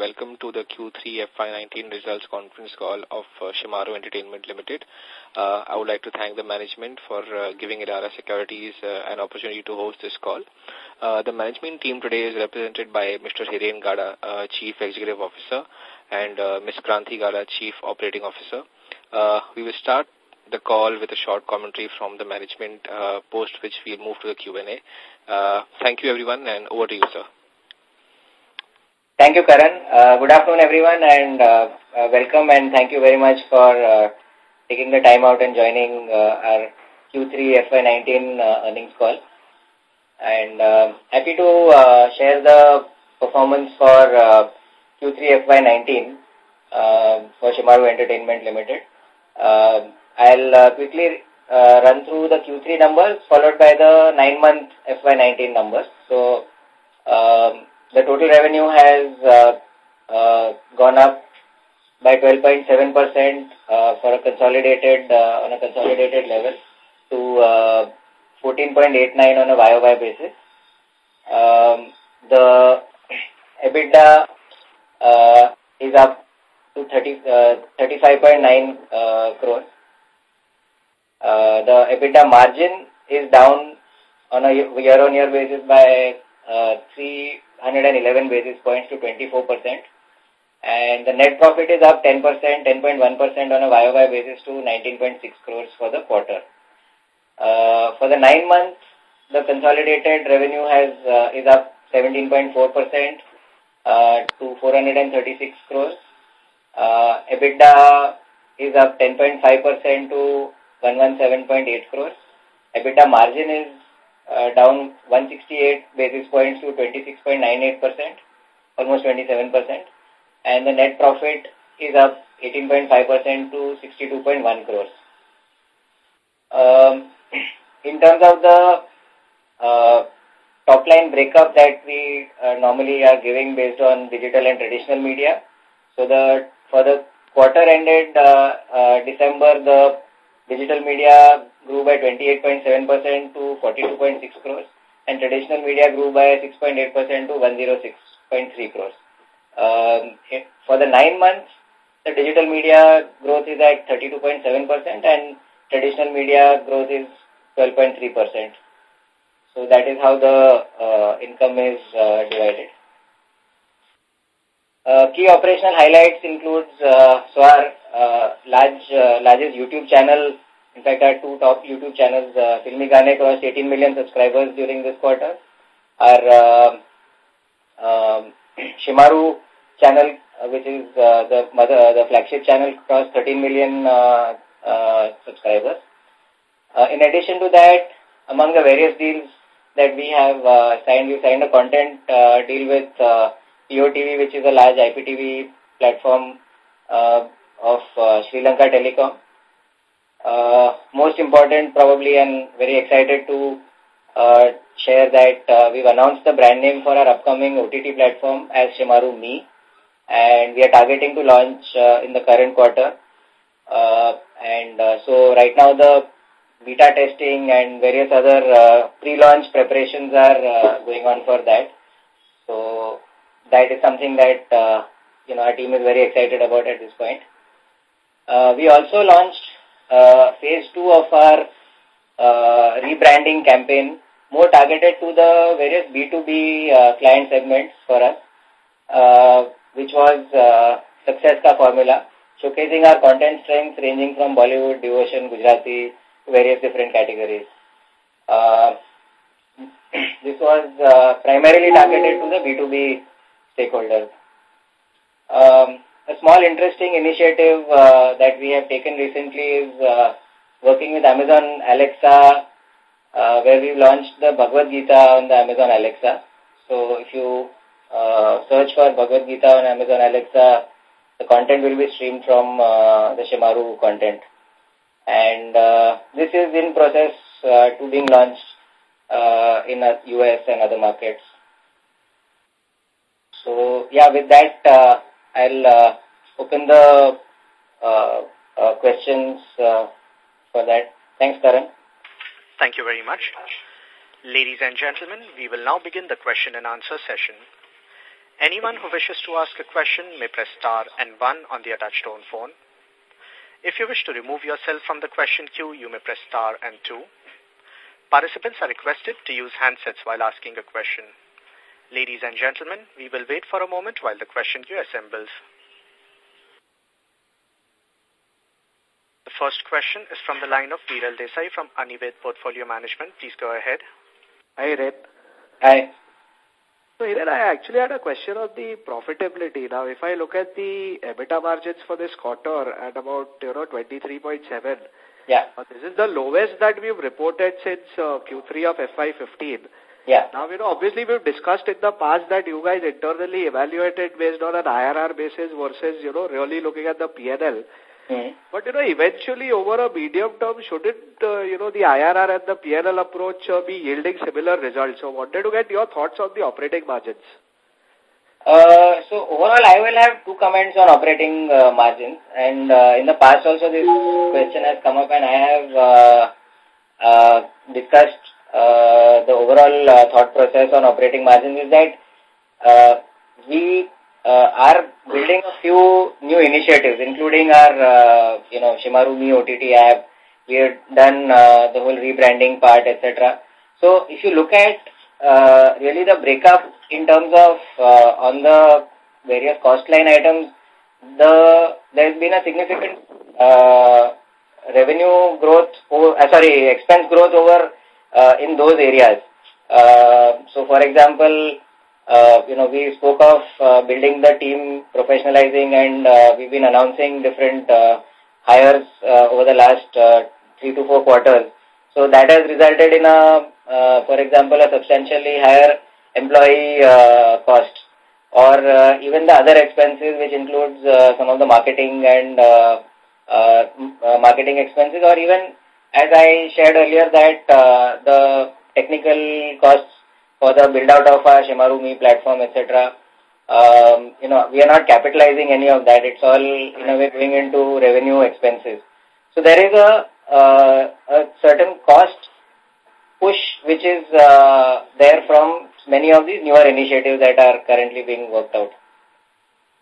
welcome to the Q3 FY19 results conference call of uh, Shemaroo Entertainment Limited. Uh, I would like to thank the management for uh, giving Elara Securities uh, an opportunity to host this call. Uh, the management team today is represented by Mr. Hiren Gada, uh, Chief Executive Officer, and Ms. Kranti Gada, Chief Operating Officer. We will start the call with a short commentary from the management, post which we'll move to the Q&A. Thank you, everyone, and over to you, sir. Thank you, Karan. Uh, good afternoon, everyone, and uh, uh, welcome and thank you very much for uh, taking the time out and joining uh, our Q3 FY19 uh, earnings call. And happy to share the performance for uh, Q3 FY19 uh, for Shemaroo Entertainment Limited. I'll quickly run through the Q3 numbers followed by the nine-month FY19 numbers. So, um, the total revenue has uh, uh, gone up by 12.7% uh, for a consolidated on a consolidated level to uh, 14.89 on a YOY basis. Um, the EBITDA uh, is up to 30, uh, 35.9 uh, crores. Uh, the EBITDA margin is down on a year-on-year -year basis by uh, 311 basis points to 24%. And the net profit is up 10%, 10.1% on a YOY basis to 19.6 crores for the quarter. Uh, for the nine months, the consolidated revenue has uh, is up 17.4% uh, to 436 crores. Uh, EBITDA is up 10.5% to 117.8 crores. EBITDA margin is uh, down 168 basis points to 26.98%, almost 27%. And the net profit is up 18.5% to 62.1 crores. Um, in terms of the uh, top line breakup that we uh, normally are giving based on digital and traditional media, so the for the quarter ended uh, uh, December, the digital media grew by 28.7% to 42.6 crores, and traditional media grew by 6.8% to 106.3 crores. Um, for the nine months, the digital media growth is at 32.7% and traditional media growth is 12.3%. So that is how the uh, income is uh, divided. Uh, key operational highlights includes uh, so our uh, large uh, largest YouTube channel. In fact, our two top YouTube channels, uh, Filmi crossed 18 million subscribers during this quarter. Our uh, um, Shemaroo channel, uh, which is uh, the mother, uh, the flagship channel, crossed 13 million uh, uh, subscribers. Uh, in addition to that, among the various deals that we have uh, signed, we signed a content uh, deal with uh, PEO TV, which is a large IPTV platform uh, of uh, Sri Lanka Telecom. Uh, most important probably and very excited to uh, share that uh, we've announced the brand name for our upcoming OTT platform as Shemaroo Me and we are targeting to launch uh, in the current quarter. Uh, and uh, so right now the beta testing and various other uh, pre-launch preparations are uh, going on for that. So that is something that uh, you know our team is very excited about at this point. Uh, we also launched uh, phase two of our uh, rebranding campaign, more targeted to the various B2B uh, client segments for us, uh, which was uh, Success Ka Formula, showcasing our content strengths ranging from Bollywood, devotion, Gujarati, various different categories. Uh, this was uh, primarily targeted to the B2B stakeholders. Um, a small interesting initiative uh, that we have taken recently is uh, working with Amazon Alexa, uh, where we launched the Bhagavad Gita on the Amazon Alexa. So if you uh, search for Bhagavad Gita on Amazon Alexa, the content will be streamed from uh, the Shemaroo content. And uh, this is in process uh, to being launched uh, in US and other markets. So, yeah, with that, uh, I'll uh, open the uh, uh, questions uh, for that. Thanks, Karan. Thank you very much. Ladies and gentlemen, we will now begin the question and answer session. Anyone who wishes to ask a question may press star and one on the attached phone. If you wish to remove yourself from the question queue, you may press star and two. Participants are requested to use handsets while asking a question. Ladies and gentlemen, we will wait for a moment while the question queue assembles. The first question is from the line of Viral Desai from Anivet Portfolio Management. Please go ahead. Hi, Red. Hi. So, Hiren, I actually had a question on the profitability. Now, if I look at the EBITDA margins for this quarter at about, you know, 23.7, yeah. Uh, this is the lowest that we've reported since uh, Q3 of FY15. Yeah. Now, you know, obviously we've discussed in the past that you guys internally evaluated based on an IRR basis versus, you know, really looking at the PNL. Mm. But, you know, eventually over a medium term, shouldn't, uh, you know, the IRR and the PNL approach uh, be yielding similar results? So wanted to get your thoughts on the operating margins. Uh, so overall, I will have two comments on operating uh, margins. And uh, in the past also this question has come up and I have uh, uh, discussed uh, the overall uh, thought process on operating margins is that uh, we uh, are building a few new initiatives, including our, uh, you know, Shemaroo Me OTT app. We have done uh, the whole rebranding part, etc. So if you look at uh, really the breakup in terms of uh, on the various cost line items, the there's been a significant uh, revenue growth, uh, sorry, expense growth over uh, in those areas. Uh, so, for example, uh, you know, we spoke of uh, building the team, professionalizing, and uh, we've been announcing different uh, hires uh, over the last uh, three to four quarters. So that has resulted in a, uh, for example, a substantially higher employee uh, cost or uh, even the other expenses which includes uh, some of the marketing and uh, uh, uh, marketing expenses or even as I shared earlier that uh, the technical costs for the build out of our Shemaroo Me platform, etc. Um, you know, we are not capitalizing any of that. It's all in a way going into revenue expenses. So there is a, uh, a certain cost push which is uh, there from many of these newer initiatives that are currently being worked out.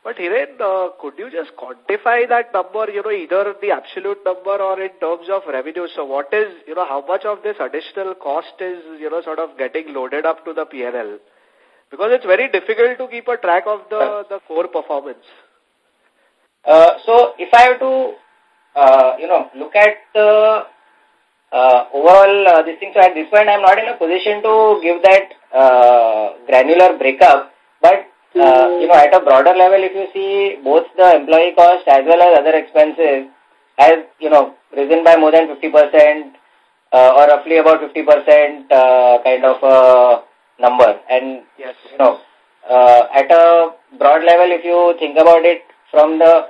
But Hiren, uh, could you just quantify that number, you know, either the absolute number or in terms of revenue? So what is, you know, how much of this additional cost is, you know, sort of getting loaded up to the PNL? Because it's very difficult to keep a track of the, the core performance. Uh, so if I have to, uh, you know, look at the uh, overall uh, this thing, so at this point I'm not in a position to give that uh, granular breakup, but uh, you know, at a broader level, if you see both the employee cost as well as other expenses has, you know, risen by more than 50% uh, or roughly about 50% uh, kind of a number. And, yes. you know, uh, at a broad level, if you think about it from the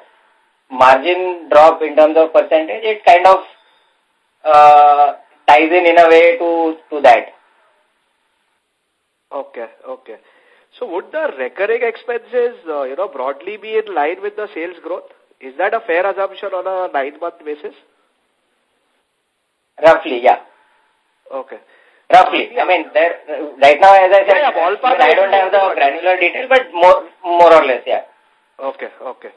margin drop in terms of percentage, it kind of uh, ties in in a way to, to that. Okay, okay. So would the recurring expenses, uh, you know, broadly be in line with the sales growth? Is that a fair assumption on a nine-month basis? Roughly, yeah. Okay. Roughly. I mean, there, right now, as I said, yeah, yeah, I don't have the granular detail, but more, more or less, yeah. Okay, okay.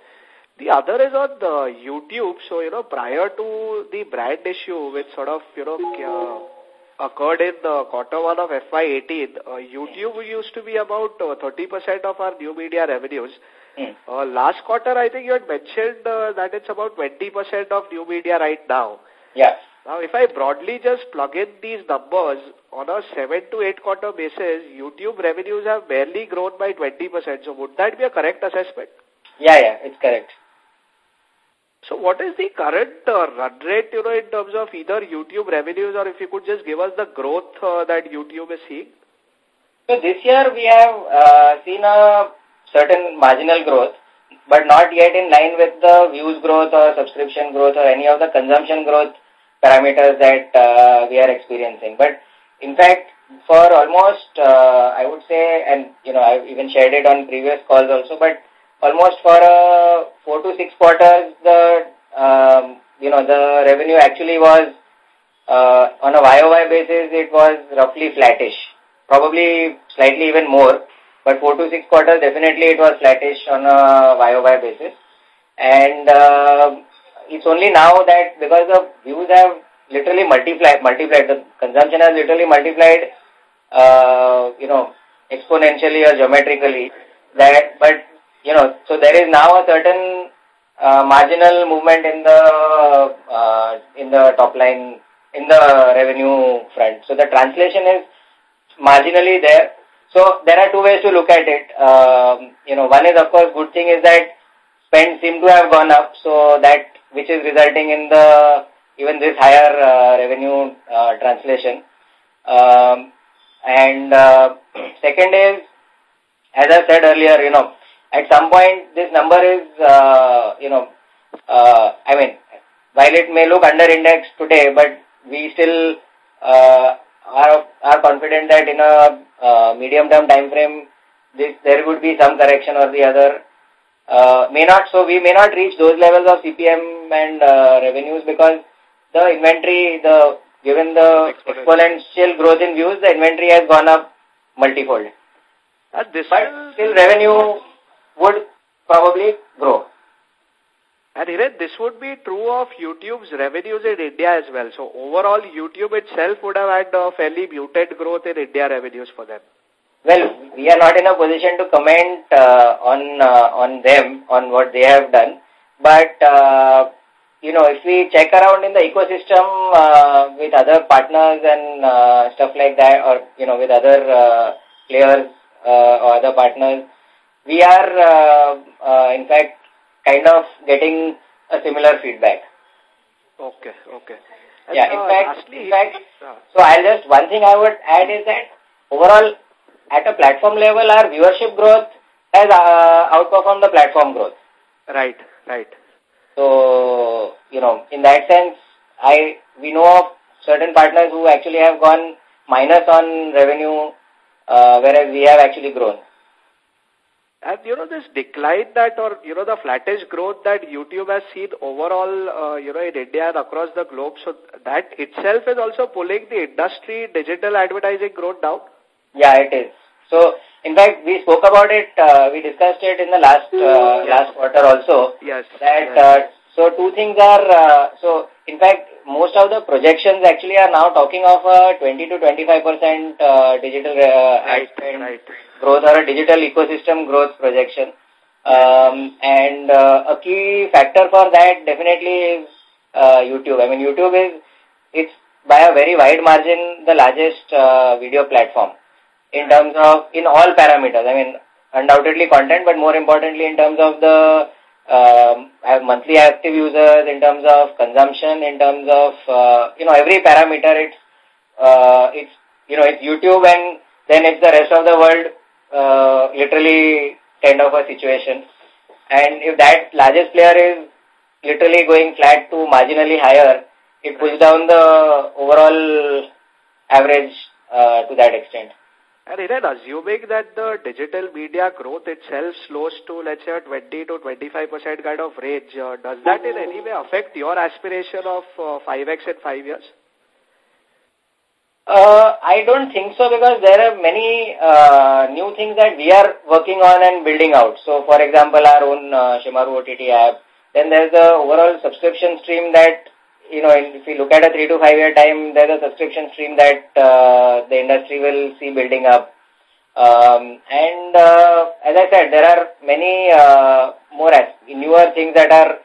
The other is on the YouTube. So, you know, prior to the brand issue, which sort of, you know, uh, occurred in the quarter one of FY18, uh, YouTube used to be about 30% uh, of our new media revenues. Mm. Uh, last quarter, I think you had mentioned uh, that it's about 20% of new media right now. Yeah. Now, if I broadly just plug in these numbers on a 7 to 8 quarter basis, YouTube revenues have barely grown by 20%. So, would that be a correct assessment? Yeah, yeah, it's correct. So what is the current uh, run rate, you know, in terms of either YouTube revenues or if you could just give us the growth uh, that YouTube is seeing? So this year we have uh, seen a certain marginal growth, but not yet in line with the views growth or subscription growth or any of the consumption growth parameters that uh, we are experiencing. But in fact, for almost, uh, I would say, and you know, I've even shared it on previous calls also, but almost for uh, four to six quarters, the um, you know the revenue actually was uh, on a YOY basis, it was roughly flattish, probably slightly even more. But four to six quarters, definitely it was flattish on a YOY basis. And uh, it's only now that because the views have literally multiplied, multiplied, the consumption has literally multiplied, uh, you know, exponentially or geometrically, that, but, you know, so there is now a certain uh, marginal movement in the, uh, in the top line, in the revenue front. So the translation is marginally there. So there are two ways to look at it. Um, you know, one is of course good thing is that spend seem to have gone up, so that which is resulting in the even this higher uh, revenue uh, translation. Um, and uh, second is, as I said earlier, you know, at some point this number is, uh, you know, uh, I mean, while it may look under indexed today, but we still uh, are, are confident that in a uh, medium term time frame, this, there would be some correction or the other. Uh, may not, so we may not reach those levels of CPM and uh, revenues because the inventory, the given the exponential growth in views, the inventory has gone up multifold. And this but still revenue would probably grow. And Hiren, this would be true of YouTube's revenues in India as well. So overall, YouTube itself would have had a fairly muted growth in India revenues for them. Well, we are not in a position to comment uh, on uh, on them, on what they have done. But, uh, you know, if we check around in the ecosystem uh, with other partners and uh, stuff like that, or, you know, with other uh, players uh, or other partners, we are, uh, uh, in fact, kind of getting a similar feedback. Okay, okay. And yeah, in uh, fact, in fact, so I'll just, one thing I would add is that overall, at a platform level, our viewership growth has uh, outperformed the platform growth. Right, right. So, you know, in that sense, I, we know of certain partners who actually have gone minus on revenue, uh, whereas we have actually grown. And, you know, this decline that or, you know, the flattish growth that YouTube has seen overall, uh, you know, in India and across the globe, so that itself is also pulling the industry digital advertising growth down? Yeah, it is. So, in fact, we spoke about it, uh, we discussed it in the last uh, yes. last quarter also. Yes. That, yes. Uh, so two things are, uh, so in fact, most of the projections actually are now talking of a 20 to 25% uh, digital uh, right, right growth or a digital ecosystem growth projection. Um, and uh, a key factor for that definitely is uh, YouTube. I mean, YouTube is, it's by a very wide margin the largest uh, video platform in terms of, in all parameters. I mean, undoubtedly content, but more importantly in terms of the um, have monthly active users, in terms of consumption, in terms of, uh, you know, every parameter, it's, uh, it's, you know, it's YouTube and then it's the rest of the world uh, literally kind of a situation. And if that largest player is literally going flat to marginally higher, it pulls down the overall average uh, to that extent. And then assuming that the digital media growth itself slows to, let's say, a 20 to 25% kind of range, uh, does that in any way affect your aspiration of uh, 5x in five years? Uh, I don't think so because there are many uh, new things that we are working on and building out. So, for example, our own uh, Shemaroo OTT app. Then there's the overall subscription stream that, you know, if we look at a three to five year time, there's a subscription stream that uh, the industry will see building up. Um, and uh, as I said, there are many uh, more newer things that are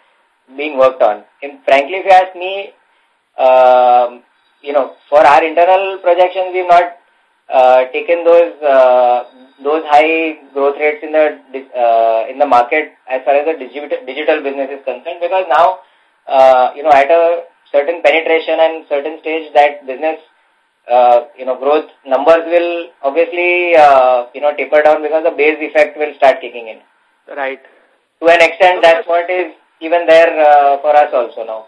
being worked on. And frankly, if you ask me, um, you know, for our internal projections, we've not uh, taken those uh, those high growth rates in the uh, in the market as far as the digital digital business is concerned, because now uh, you know at a certain penetration and certain stage that business uh, you know growth numbers will obviously uh, you know taper down because the base effect will start kicking in. Right. To an extent, that's what is even there uh, for us also now.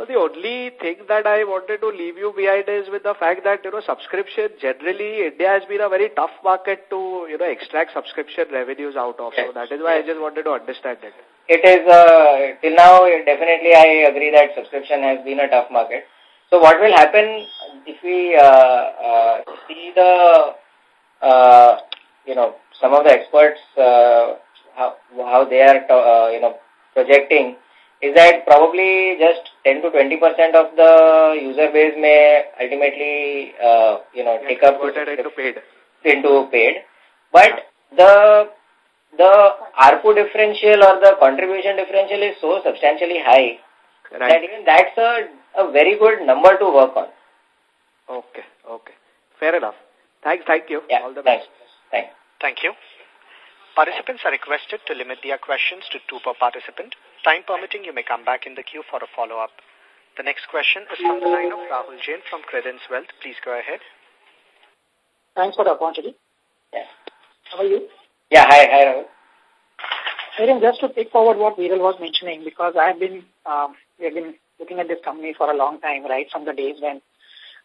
So the only thing that I wanted to leave you behind is with the fact that, you know, subscription, generally, India has been a very tough market to, you know, extract subscription revenues out of. So that is why I just wanted to understand it. It is, uh, till now, definitely I agree that subscription has been a tough market. So what will happen if we uh, uh, see the, uh, you know, some of the experts, uh, how, how they are, uh, you know, projecting is that probably just 10 to 20 percent of the user base may ultimately, uh, you know, take up into paid. Into paid, but the the ARPU differential or the contribution differential is so substantially high right. that even that's a a very good number to work on. Okay, okay, fair enough. Thanks, thank you. Yeah, All the thanks. best. Thanks. Thank you. Participants are requested to limit their questions to two per participant. Time permitting, you may come back in the queue for a follow-up. The next question is from the line of Rahul Jain from Credence Wealth. Please go ahead. Thanks for the opportunity. Yeah. How are you? Yeah, hi, hi Rahul. Hiren, just to take forward what Viral was mentioning, because I've been, um, we have been looking at this company for a long time, right, from the days when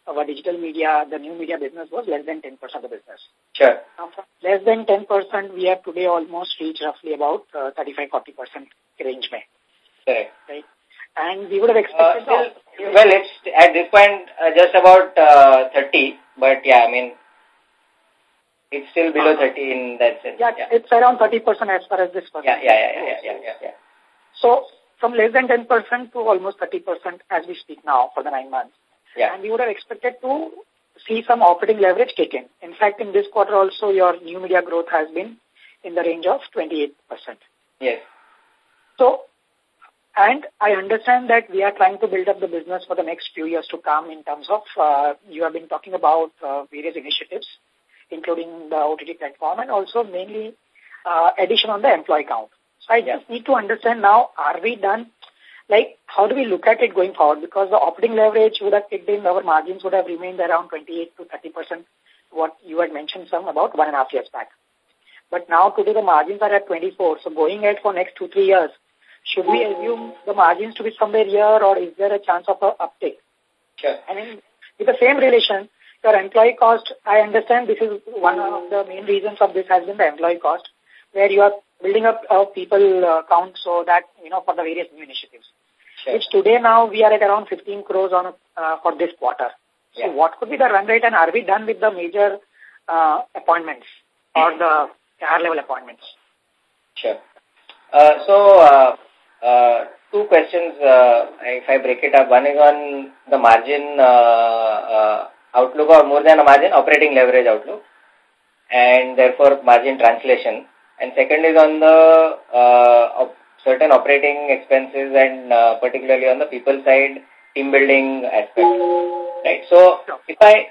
our digital media, the new media business was less than 10% of the business. Sure. Now, from less than 10%, we have today almost reached roughly about 35-40% uh, range. Mein. Correct. Right. And we would have expected... Uh, still, well, it's at this point uh, just about uh, 30, but yeah, I mean, it's still below uh-huh. 30 in that sense. Yeah, yeah, it's around 30% as far as this Yeah, yeah, yeah, yeah, yeah, yeah, yeah. So, from less than 10% to almost 30% as we speak now for the nine months. Yeah. And we would have expected to see some operating leverage kick in. In fact, in this quarter also, your new media growth has been in the range of 28%. Yes. So, and I understand that we are trying to build up the business for the next few years to come in terms of, uh, you have been talking about uh, various initiatives, including the OTT platform and also mainly uh, addition on the employee count. So I yeah. just need to understand now, are we done like, how do we look at it going forward? Because the operating leverage would have kicked in, our margins would have remained around 28 to 30%, what you had mentioned some about one and a half years back. But now today the margins are at 24. So going ahead for next two, three years, should we assume the margins to be somewhere here or is there a chance of a uptick? Sure. And in, with the same relation, your employee cost, I understand this is one of the main reasons of this has been the employee cost, where you are building up a people uh, count so that, you know, for the various new initiatives. Sure. Which today now we are at around 15 crores on uh, for this quarter. So what could be the run rate and are we done with the major uh, appointments or the higher level appointments? Sure. Uh, so, uh, uh, two questions, uh, if I break it up. One is on the margin uh, uh, outlook or more than a margin, operating leverage outlook and therefore margin translation. And second is on the uh, op certain operating expenses and uh, particularly on the people side, team building aspect. Right. So if I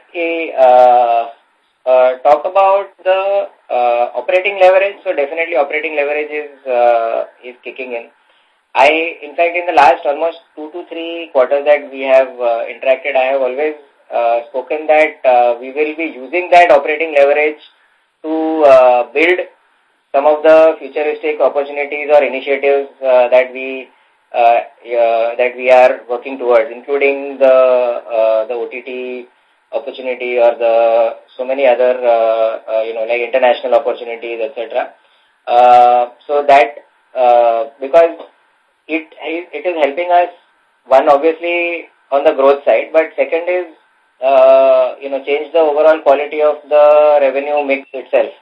uh, uh, talk about the uh, operating leverage, so definitely operating leverage is uh, is kicking in. I, in fact, in the last almost two to three quarters that we have uh, interacted, I have always uh, spoken that uh, we will be using that operating leverage to uh, build some of the futuristic opportunities or initiatives uh, that we uh, uh, that we are working towards, including the uh, the OTT opportunity or the so many other uh, uh, you know like international opportunities, etc. Uh, so that uh, because it it is helping us one obviously on the growth side, but second is uh, you know change the overall quality of the revenue mix itself.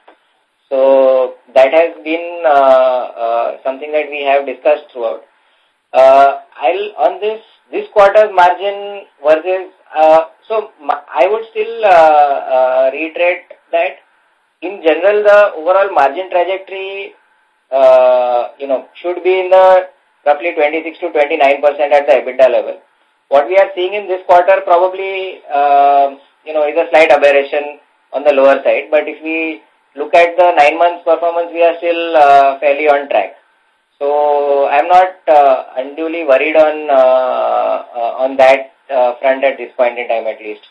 So that has been uh, uh, something that we have discussed throughout. Uh, I'll on this this quarter's margin versus uh, so I would still uh, uh, reiterate that in general the overall margin trajectory uh, you know should be in the roughly 26 to 29 percent at the EBITDA level. What we are seeing in this quarter probably uh, you know is a slight aberration on the lower side, but if we look at the nine months performance, we are still uh, fairly on track. So I'm not uh, unduly worried on uh, uh, on that uh, front at this point in time, at least.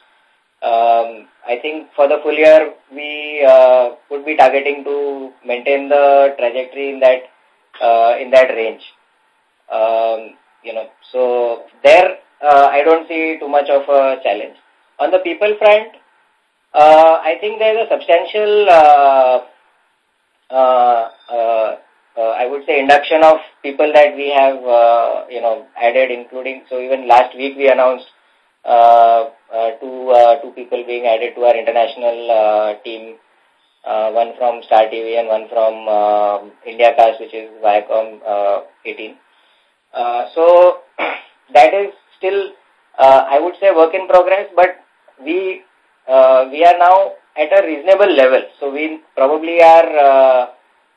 Um, I think for the full year, we would be targeting to maintain the trajectory in that in that range. Um, you know, so there uh, I don't see too much of a challenge. On the people front, uh, I think there is a substantial, uh, uh, uh, uh, I would say, induction of people that we have, uh, you know, added, including, so even last week we announced uh, uh, two, uh, two people being added to our international uh, team. uh, one from Star TV and one from uh, IndiaCast, which is Viacom uh, 18. Uh, so that is still, uh, I would say, work in progress, but we uh, we are now at a reasonable level. So we probably are, uh,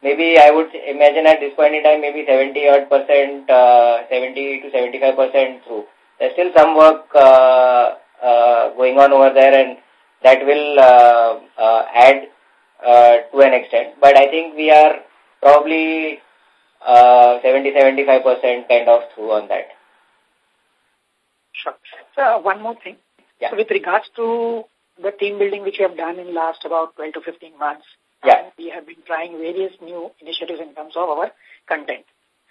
maybe I would imagine at this point in time, maybe 70 odd percent, uh, 70 to 75 percent through. There's still some work uh, uh, going on over there and that will uh, uh, add uh, to an extent. But I think we are probably 70-75% kind of through on that. Sure. So one more thing. Yeah. So with regards to the team building which we have done in last about 12 to 15 months, yeah. we have been trying various new initiatives in terms of our content.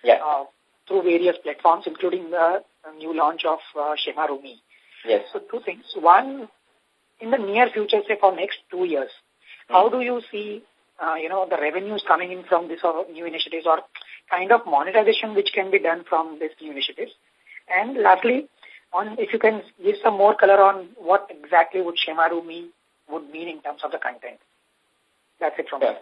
Yeah. Uh, through various platforms, including the new launch of uh, Shemaroo-Me. Yes. So two things. One, in the near future, say for next two years, mm. how do you see, uh, you know, the revenues coming in from this or new initiatives or kind of monetization which can be done from these new initiatives? And lastly, on if you can give some more color on what exactly would Shemaroo-Me would mean in terms of the content. That's it from sure. me.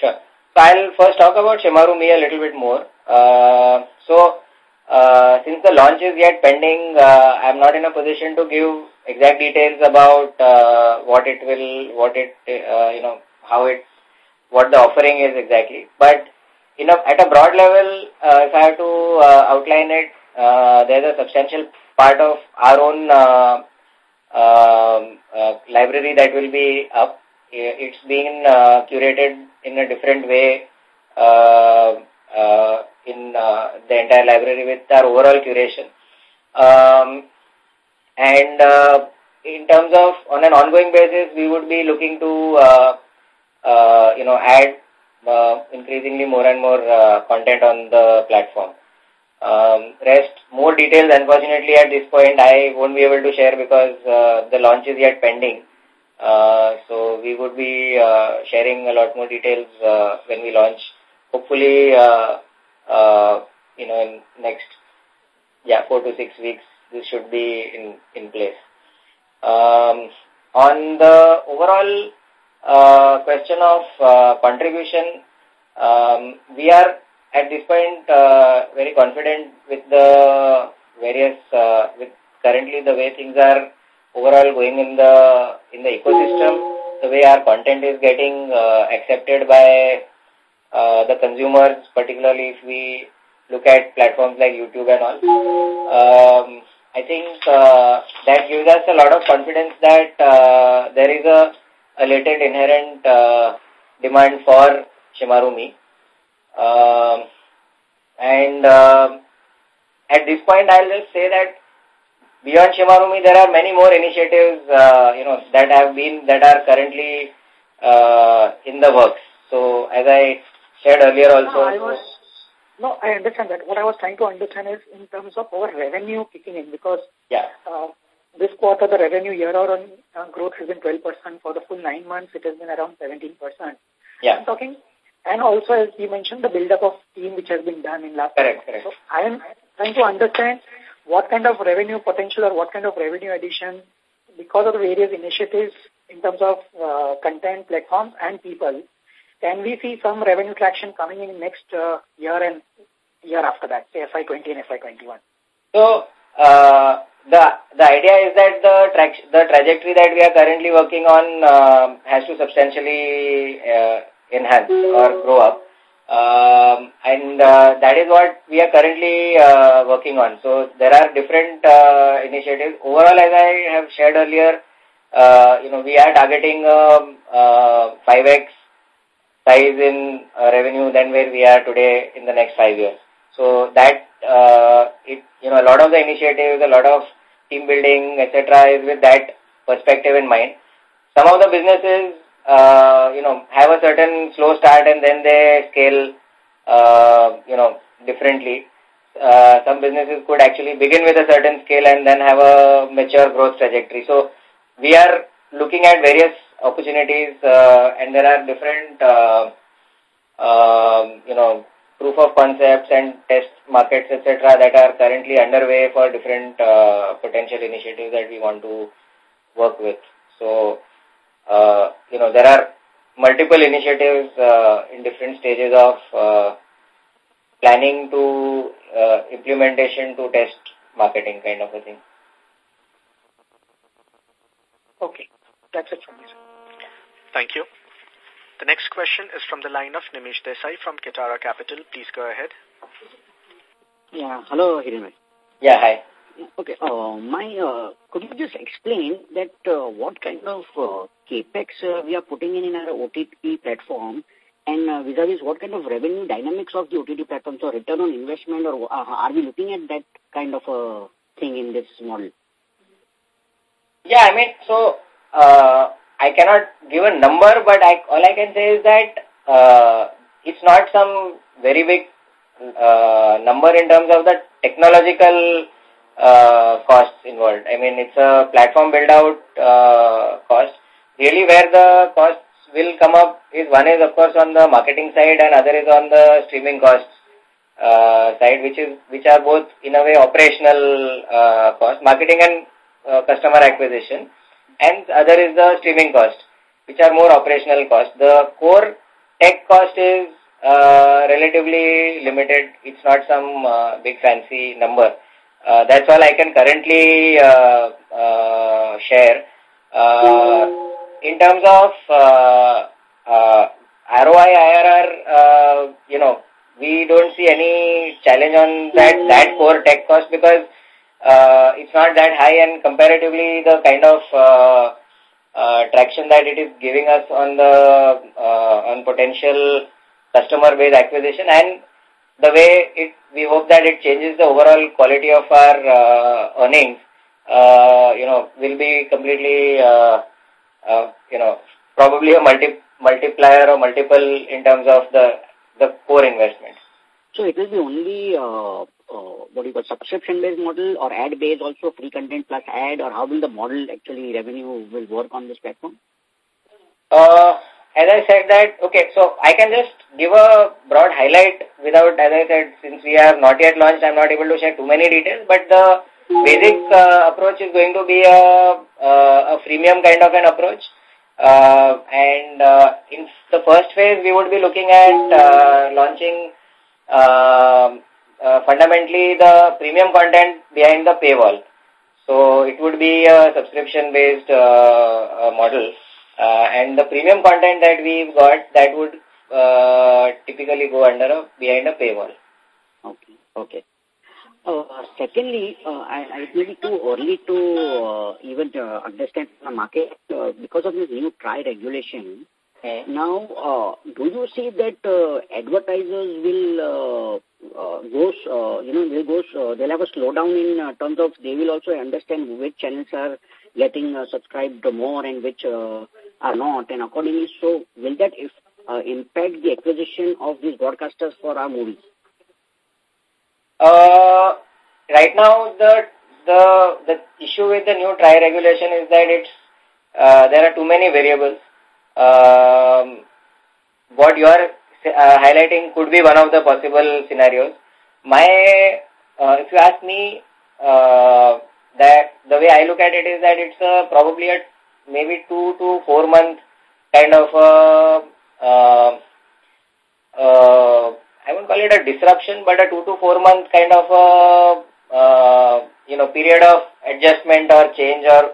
Sure. So I'll first talk about Shemaroo-Me a little bit more. Uh, so uh, since the launch is yet pending, uh, I'm not in a position to give exact details about uh, what it will, what it, uh, you know, how it, what the offering is exactly. But in at a broad level, uh, if I have to uh, outline it, uh, there's a substantial part of our own uh, um, uh, library that will be up. It's being uh, curated in a different way uh, uh, in uh, the entire library with our overall curation. Um, and uh, in terms of on an ongoing basis, we would be looking to uh, uh, you know add uh, increasingly more and more uh, content on the platform. Um, rest more details, unfortunately, at this point I won't be able to share because uh, the launch is yet pending. Uh, so we would be uh, sharing a lot more details uh, when we launch. Hopefully, uh, uh, you know, in next yeah four to six weeks, this should be in in place. Um, on the overall uh, question of uh, contribution, um, we are at this point uh, very confident with the various, uh, with currently the way things are overall going in the in the ecosystem, the way our content is getting uh, accepted by uh, the consumers, particularly if we look at platforms like YouTube and all. Um, I think uh, that gives us a lot of confidence that uh, there is a a latent inherent uh, demand for Shemaroo-Me. Um, and uh, at this point, I'll just say that beyond Shemaroo-Me, there are many more initiatives, uh, you know, that have been, that are currently uh, in the works. So, as I said earlier also. No, I was, no, I understand that. What I was trying to understand is in terms of our revenue kicking in because yeah. Uh, this quarter, the revenue year-on uh, growth has been 12%. For the full nine months, it has been around 17%. Yeah. I'm talking, and also as you mentioned, the build-up of team which has been done in last Correct, correct. So I am trying to understand what kind of revenue potential or what kind of revenue addition because of the various initiatives in terms of uh, content, platforms, and people, can we see some revenue traction coming in next uh, year and year after that, say FY20 and FY21? So, uh, the the idea is that the tra the trajectory that we are currently working on uh, has to substantially uh, enhance or grow up. Um, and uh, that is what we are currently uh, working on. So there are different uh, initiatives. Overall, as I have shared earlier, uh, you know, we are targeting um, uh, 5x size in uh, revenue than where we are today in the next five years. So that uh, it, you know, a lot of the initiatives, a lot of team building, etc., is with that perspective in mind. Some of the businesses, uh, you know, have a certain slow start and then they scale, uh, you know, differently. Uh, some businesses could actually begin with a certain scale and then have a mature growth trajectory. So we are looking at various opportunities uh, and there are different, uh, uh, you know, proof of concepts and test markets, etc., that are currently underway for different uh, potential initiatives that we want to work with. So, uh, you know, there are multiple initiatives uh, in different stages of uh, planning to uh, implementation to test marketing kind of a thing. Okay. That's it from me, sir. Thank you. The next question is from the line of Nimish Desai from Kitara Capital. Please go ahead. Yeah. Hello, Hiren. Yeah, hi. Okay. Uh, my, uh, could you just explain that uh, what kind of uh, capex uh, we are putting in in our OTT platform and uh, vis-a-vis what kind of revenue dynamics of the OTT platform? So return on investment or uh, are we looking at that kind of a thing in this model? Yeah, I mean, so uh, I cannot give a number, but I, all I can say is that uh, it's not some very big uh, number in terms of the technological uh, costs involved. I mean, it's a platform build-out uh, cost. Really where the costs will come up is one is, of course, on the marketing side and other is on the streaming costs uh, side, which is which are both, in a way, operational uh, costs, marketing and uh, customer acquisition, and other is the streaming cost, which are more operational costs. The core tech cost is uh, relatively limited. It's not some uh, big fancy number. Uh, that's all I can currently uh, uh, share. Uh, in terms of uh, uh, ROI, IRR, uh, you know, we don't see any challenge on that, that core tech cost because uh, it's not that high and comparatively the kind of uh, uh, traction that it is giving us on the uh, on potential customer base acquisition and the way it we hope that it changes the overall quality of our uh, earnings uh, you know will be completely uh, uh, you know probably a multi multiplier or multiple in terms of the the core investment so it will be only uh, uh, what do you call subscription-based model or ad-based also free content plus ad or how will the model actually revenue will work on this platform? Uh, as I said that, okay, so I can just give a broad highlight without, as I said, since we have not yet launched, I'm not able to share too many details, but the basic uh, approach is going to be a, a, a freemium kind of an approach. Uh, and uh, in the first phase, we would be looking at uh, launching uh, uh, fundamentally the premium content behind the paywall. So it would be a subscription-based uh, uh, model. Uh, and the premium content that we've got, that would uh, typically go under a, behind a paywall. Okay, okay. Uh, secondly, uh, I, I it may be too early to uh, even uh, understand the market uh, because of this new TRAI regulation. Okay. Now, uh, do you see that uh, advertisers will uh, uh, goes, uh, you know, they'll, goes, uh, they'll have a slowdown in uh, terms of they will also understand which channels are getting uh, subscribed more and which uh, are not. And accordingly, so will that if, uh, impact the acquisition of these broadcasters for our movies? Uh, right now, the the the issue with the new TRAI regulation is that it's uh, there are too many variables. Um, what you are uh, highlighting could be one of the possible scenarios. My, uh, if you ask me, uh, that the way I look at it is that it's a, probably a maybe two to four month kind of a, uh, uh, I won't call it a disruption, but a two to four month kind of a, uh, you know, period of adjustment or change or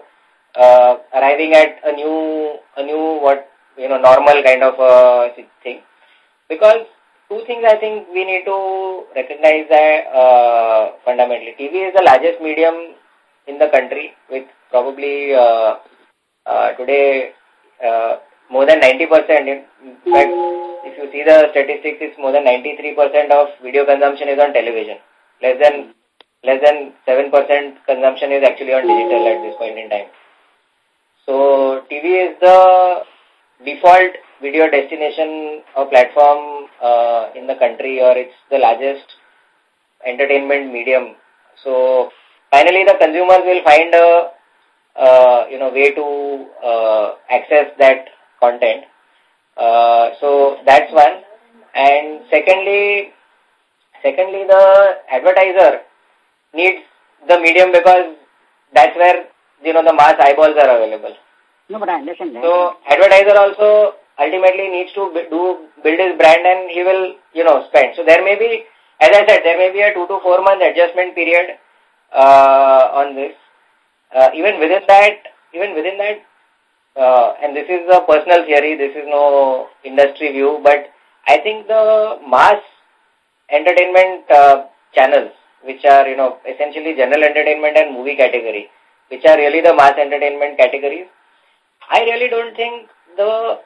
uh, arriving at a new, a new what, you know, normal kind of a thing. Because two things I think we need to recognize that uh, fundamentally. TV is the largest medium in the country with probably uh, uh, today uh, more than 90%. In fact, if you see the statistics, it's more than 93% of video consumption is on television. Less than less than 7% consumption is actually on digital at this point in time. So TV is the default video destination or platform uh, in the country or it's the largest entertainment medium. So finally the consumers will find a uh, you know way to uh, access that content. Uh, so that's one. And secondly, secondly the advertiser needs the medium because that's where you know the mass eyeballs are available. No, but I understand that. So advertiser also ultimately needs to do build his brand and he will, you know, spend. So there may be, as I said, there may be a two to four month adjustment period uh, on this. Uh, even within that, even within that, uh, and this is a personal theory, this is no industry view, but I think the mass entertainment uh, channels, which are, you know, essentially general entertainment and movie category, which are really the mass entertainment categories, I really don't think the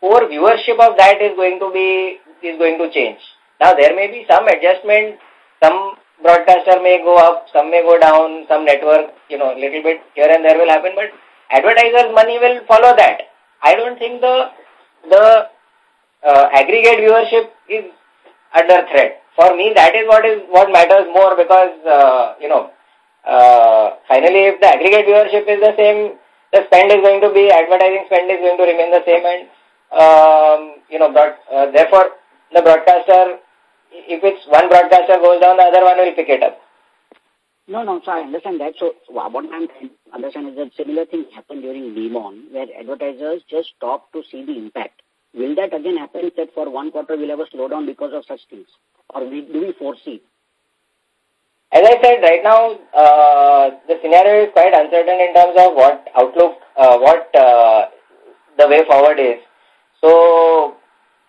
core viewership of that is going to be, is going to change. Now, there may be some adjustment, some broadcaster may go up, some may go down, some network, you know, little bit here and there will happen, but advertisers' money will follow that. I don't think the, the uh, aggregate viewership is under threat. For me, that is what is what matters more because, uh, you know, uh, finally, if the aggregate viewership is the same, the spend is going to be, advertising spend is going to remain the same and, um, you know, broad, uh, therefore, the broadcaster, if it's one broadcaster goes down, the other one will pick it up. No, no, so I understand that. So what I'm trying to understand is that similar thing happened during Demon, where advertisers just stopped to see the impact. Will that again happen that for one quarter we'll have a slowdown because of such things? Or we, do we foresee? As I said, right now, uh, the scenario is quite uncertain in terms of what outlook, uh, what uh, the way forward is. So,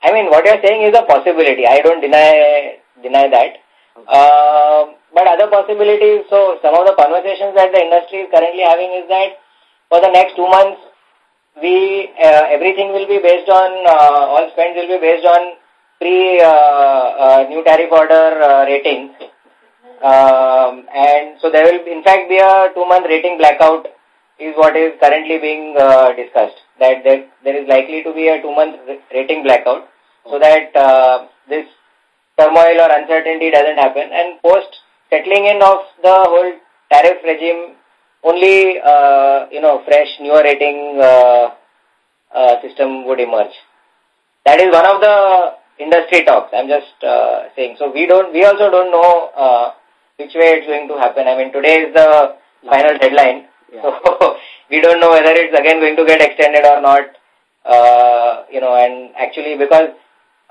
I mean, what you're saying is a possibility. I don't deny deny that. Uh, but other possibilities, so some of the conversations that the industry is currently having is that for the next two months, we uh, everything will be based on, uh, all spends will be based on pre uh, uh, new tariff order uh, ratings. Um, and so there will, in fact, be a two-month rating blackout is what is currently being uh, discussed. That there, there is likely to be a two-month rating blackout so that this turmoil or uncertainty doesn't happen. And post settling in of the whole tariff regime, only, uh, you know, fresh, newer rating uh, uh, system would emerge. That is one of the industry talks. I'm just uh, saying. So we don't, we also don't know uh, which way it's going to happen. I mean, today is the final deadline. Yeah. So we don't know whether it's again going to get extended or not. Uh, you know, and actually because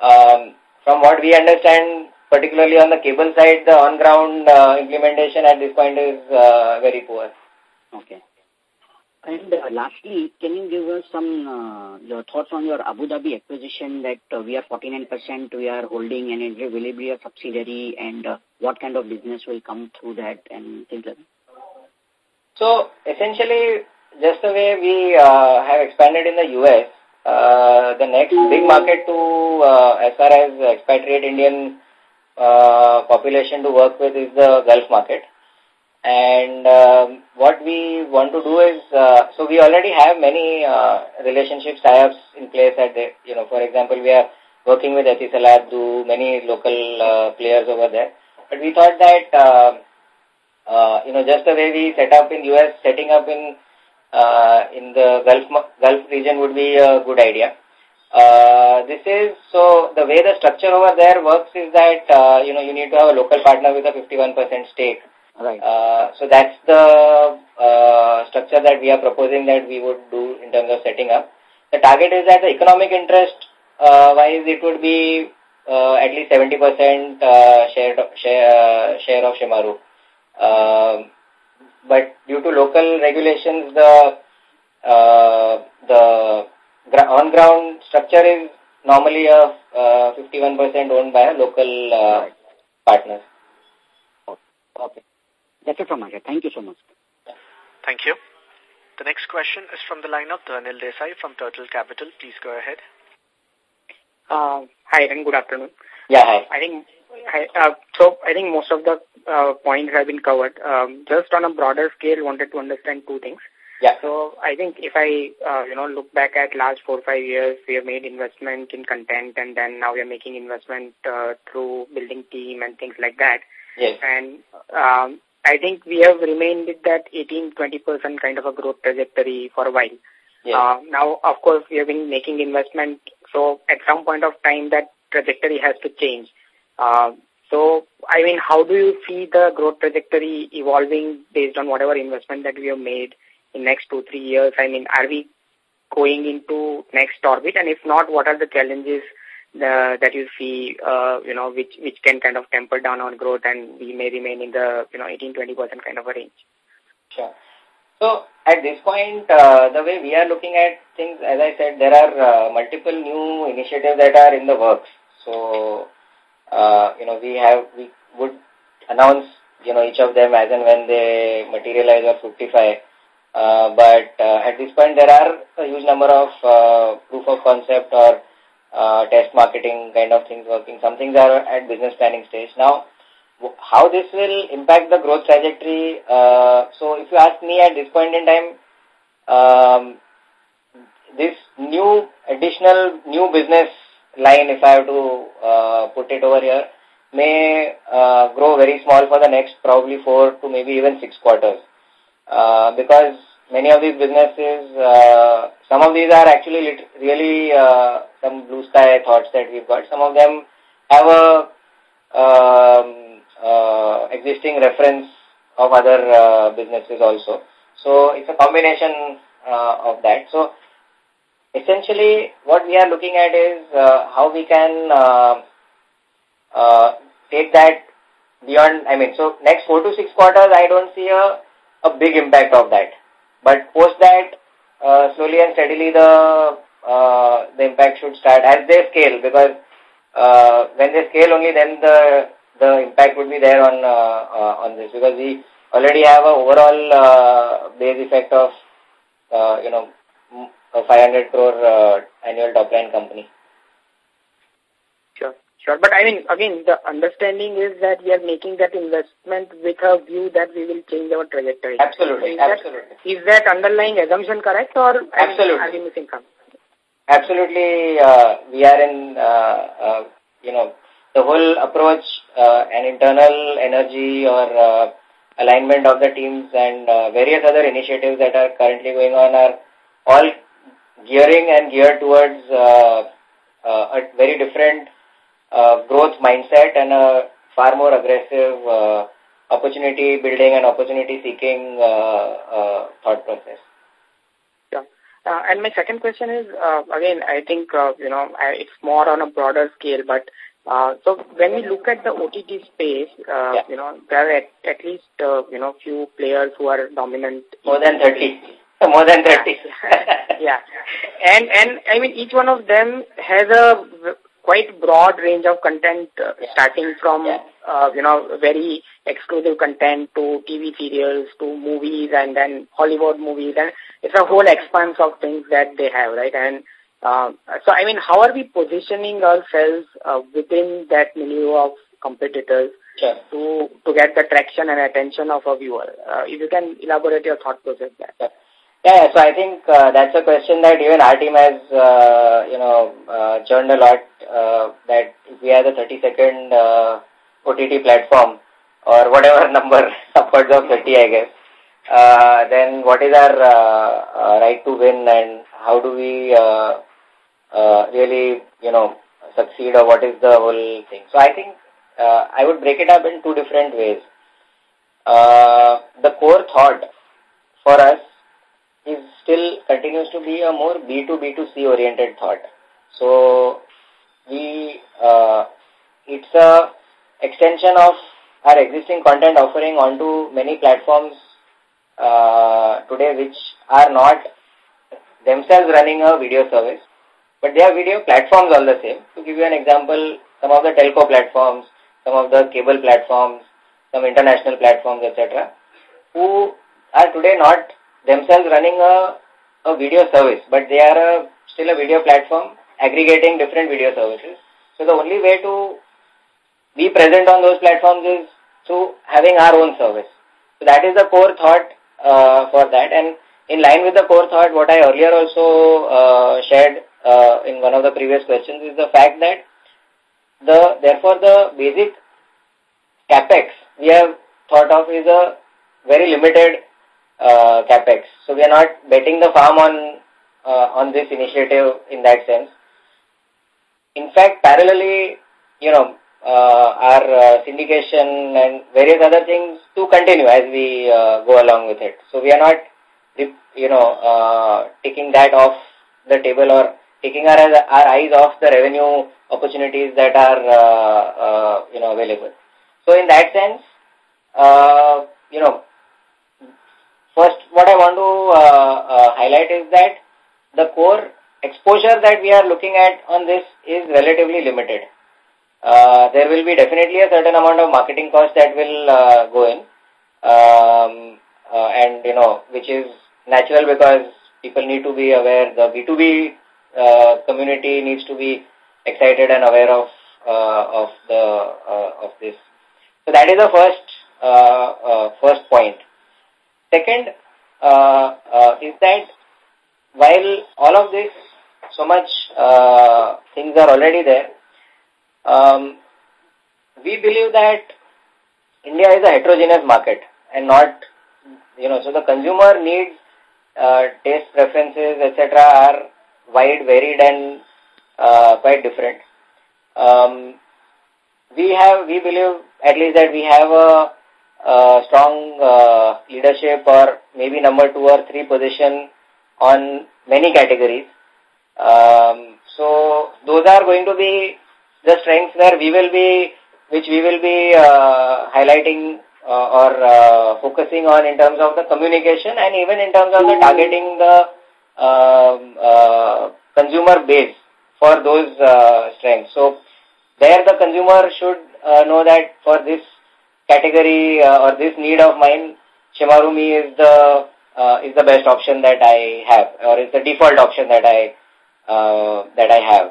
um, from what we understand, particularly on the cable side, the on-ground uh, implementation at this point is uh, very poor. Okay. And uh, lastly, can you give us some uh, your thoughts on your Abu Dhabi acquisition that uh, we are 49% we are holding and it will be a subsidiary and uh, what kind of business will come through that and things like that? So essentially, just the way we uh, have expanded in the US, uh, the next big market to, uh, as far as expatriate Indian uh, population to work with is the Gulf market. And um, what we want to do is, uh, so we already have many uh, relationships, tie-ups in place at the, you know, for example, we are working with Etisalat, do many local uh, players over there. But we thought that, uh, uh, you know, just the way we set up in US, setting up in uh, in the Gulf Gulf region would be a good idea. Uh, this is so the way the structure over there works is that uh, you know you need to have a local partner with a 51% stake. Right. Uh, so that's the uh, structure that we are proposing that we would do in terms of setting up. The target is that the economic interest uh, wise it would be uh, at least 70% uh, share, share, uh, share of Shemaroo. Uh, but due to local regulations, the uh, the on-ground structure is normally a 51% uh, owned by a local uh, partner. Okay. That's it from my side. Thank you so much. Thank you. The next question is from the line of Dhanil Desai from Turtle Capital. Please go ahead. Uh, hi and good afternoon. Yeah, hi. I think I, uh, so. I think most of the uh, points have been covered. Um, just on a broader scale, wanted to understand two things. Yeah. So I think if I, uh, you know, look back at last four or five years, we have made investment in content and then now we are making investment uh, through building team and things like that. Yes. And um, I think we have remained with that 18-20% kind of a growth trajectory for a while. Yes. Uh, now, of course, we have been making investment, so at some point of time that trajectory has to change. Uh, so, I mean, how do you see the growth trajectory evolving based on whatever investment that we have made in next two, three years? I mean, are we going into next orbit? And if not, what are the challenges the, that you see, uh, you know, which, which can kind of temper down on growth and we may remain in the, you know, 18-20% kind of a range? Sure. So at this point, uh, the way we are looking at things, as I said, there are uh, multiple new initiatives that are in the works. So, uh, you know, we have, we would announce, you know, each of them as and when they materialize or fructify. Uh, but uh, at this point, there are a huge number of uh, proof of concept or uh, test marketing kind of things working. Some things are at business planning stage. Now, how this will impact the growth trajectory? Uh, so if you ask me at this point in time, um, this new additional new business line, if I have to uh, put it over here, may uh, grow very small for the next probably four to maybe even six quarters. Uh, because many of these businesses, some of these are actually really some blue sky thoughts that we've got. Some of them have a um, uh, existing reference of other businesses also. So it's a combination of that. So essentially what we are looking at is uh, how we can uh, uh, take that beyond, I mean, so next four to six quarters, I don't see a, a big impact of that. But post that, uh, slowly and steadily the uh, the impact should start as they scale because uh, when they scale only then the the impact would be there on uh, uh, on this because we already have a overall uh, base effect of uh, you know a 500 crore uh, annual top line company. Sure, sure. But I mean, again, the understanding is that we are making that investment with a view that we will change our trajectory. Absolutely, is absolutely. That, is that underlying assumption correct or absolutely. are we missing something? Absolutely, uh, we are in, uh, uh, you know, the whole approach uh, and internal energy or uh, alignment of the teams and uh, various other initiatives that are currently going on are all gearing and geared towards uh, uh, a very different uh, growth mindset and a far more aggressive uh, opportunity building and opportunity seeking uh, uh, thought process. Yeah. Uh, and my second question is, uh, again, I think, uh, you know, I, it's more on a broader scale, but uh, so when we look at the OTT space, uh, yeah. you know, there are at, at least, uh, you know, few players who are dominant. More than 30. More than 30. yeah. And, and I mean, each one of them has a quite broad range of content uh, yeah. starting from, yeah. uh, you know, very exclusive content to TV serials to movies and then Hollywood movies. And it's a whole expanse of things that they have, right? And uh, so, I mean, how are we positioning ourselves uh, within that milieu of competitors sure. to to get the traction and attention of a viewer? Uh, if you can elaborate your thought process there. Yeah. So I think uh, that's a question that even our team has, uh, you know, uh, churned a lot, uh, that we have a 30-second uh, OTT platform, or whatever number, upwards of 30, I guess, uh, then what is our uh, uh, right to win and how do we uh, uh, really, you know, succeed or what is the whole thing. So I think uh, I would break it up in two different ways. Uh, the core thought for us is still continues to be a more B2B2C oriented thought. So we, uh, it's a extension of our existing content offering onto many platforms uh, today which are not themselves running a video service, but they are video platforms all the same. To give you an example, some of the telco platforms, some of the cable platforms, some international platforms, etc., who are today not themselves running a, a video service, but they are a, still a video platform aggregating different video services. So the only way to be present on those platforms is through having our own service. So that is the core thought uh, for that. And in line with the core thought, what I earlier also uh, shared uh, in one of the previous questions is the fact that the therefore the basic capex we have thought of is a very limited uh, capex. So we are not betting the farm on uh, on this initiative in that sense. In fact, parallelly, you know, uh, our uh, syndication and various other things to continue as we uh, go along with it. So we are not, you know, uh, taking that off the table or taking our, our eyes off the revenue opportunities that are, uh, uh, you know, available. So in that sense, uh, you know, first what I want to uh, uh, highlight is that the core exposure that we are looking at on this is relatively limited. Uh, there will be definitely a certain amount of marketing cost that will uh, go in, um, uh, and you know, which is natural because people need to be aware. The B2B uh, community needs to be excited and aware of uh, of the uh, of this. So that is the first uh, uh, first point. Second uh, uh, is that while all of this so much uh, things are already there, um, we believe that India is a heterogeneous market and not, you know, so the consumer needs, uh, taste preferences, etc. are wide, varied and uh, quite different. Um, we have, we believe at least that we have a, a strong uh, leadership or maybe number two or three position on many categories. Um, so those are going to be the strengths where we will be, which we will be uh, highlighting uh, or uh, focusing on in terms of the communication and even in terms of the targeting the um, uh, consumer base for those uh, strengths. So there the consumer should uh, know that for this category uh, or this need of mine, Shemaroo-Me is the uh, is the best option that I have or is the default option that I uh, that I have.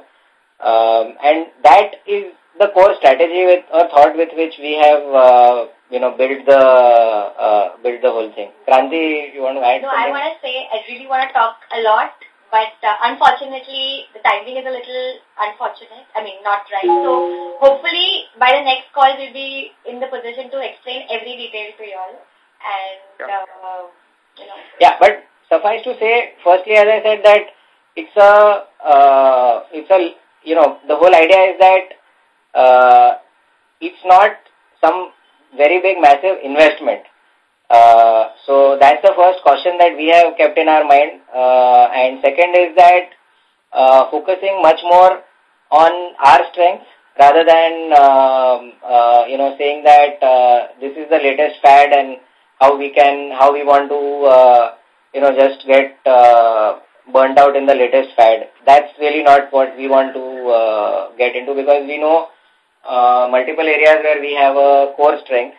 Um, and that is the core strategy with or thought with which we have uh, you know built the uh, built the whole thing. Kranti, you want to add? No, something? I want to say I really want to talk a lot, but uh, unfortunately the timing is a little unfortunate. I mean, not right. So hopefully by the next call we'll be in the position to explain every detail to you all. And uh, you know. Yeah, but suffice to say, firstly, as I said that it's a uh, it's a you know the whole idea is that uh, it's not some very big massive investment. Uh, so that's the first caution that we have kept in our mind. Uh, and second is that uh, focusing much more on our strengths rather than um, uh, you know saying that uh, this is the latest fad and how we can how we want to uh, you know just get uh, burnt out in the latest fad. That's really not what we want to uh, get into because we know uh, multiple areas where we have a core strength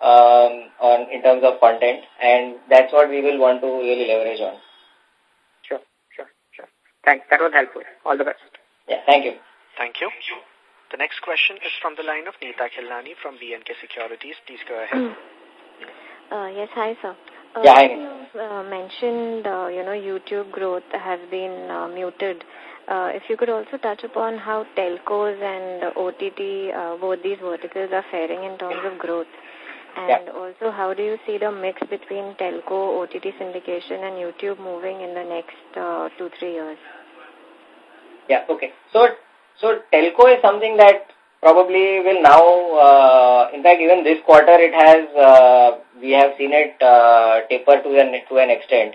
um, on in terms of content, and that's what we will want to really leverage on. Sure, sure, sure. Thanks. That was helpful. All the best. Yeah, thank you. Thank you. The next question is from the line of Neeta Khilnani from BNK Securities. Please go ahead. Uh, yes, hi, sir. Uh, Yeah, hi. You uh, mentioned, uh, you know, YouTube growth has been uh, muted. Uh, if you could also touch upon how telcos and OTT, uh, both these verticals are faring in terms of growth. And also, how do you see the mix between telco, OTT syndication, and YouTube moving in the next uh, two, three years? Yeah, okay. So, so telco is something that probably will now, uh, in fact, even this quarter it has, uh, we have seen it uh, taper to an, to an extent.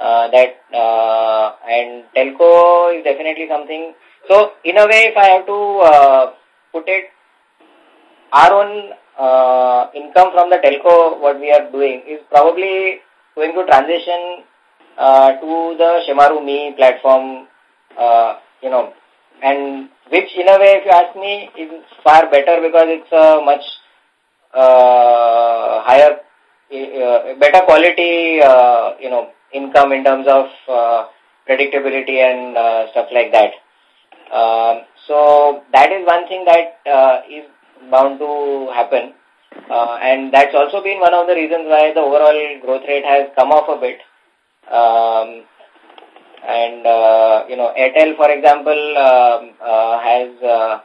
Uh, that uh, and telco is definitely something. So, in a way, if I have to uh, put it, our own uh, income from the telco, what we are doing, is probably going to transition uh, to the Shemaroo-Me platform, uh, you know, and which in a way, if you ask me, is far better because it's a much uh, higher, uh, better quality, uh, you know, income in terms of uh, predictability and uh, stuff like that. Um, so that is one thing that uh, is bound to happen. Uh, and that's also been one of the reasons why the overall growth rate has come off a bit. Um, and, uh, you know, Airtel, for example, um, uh, has, uh,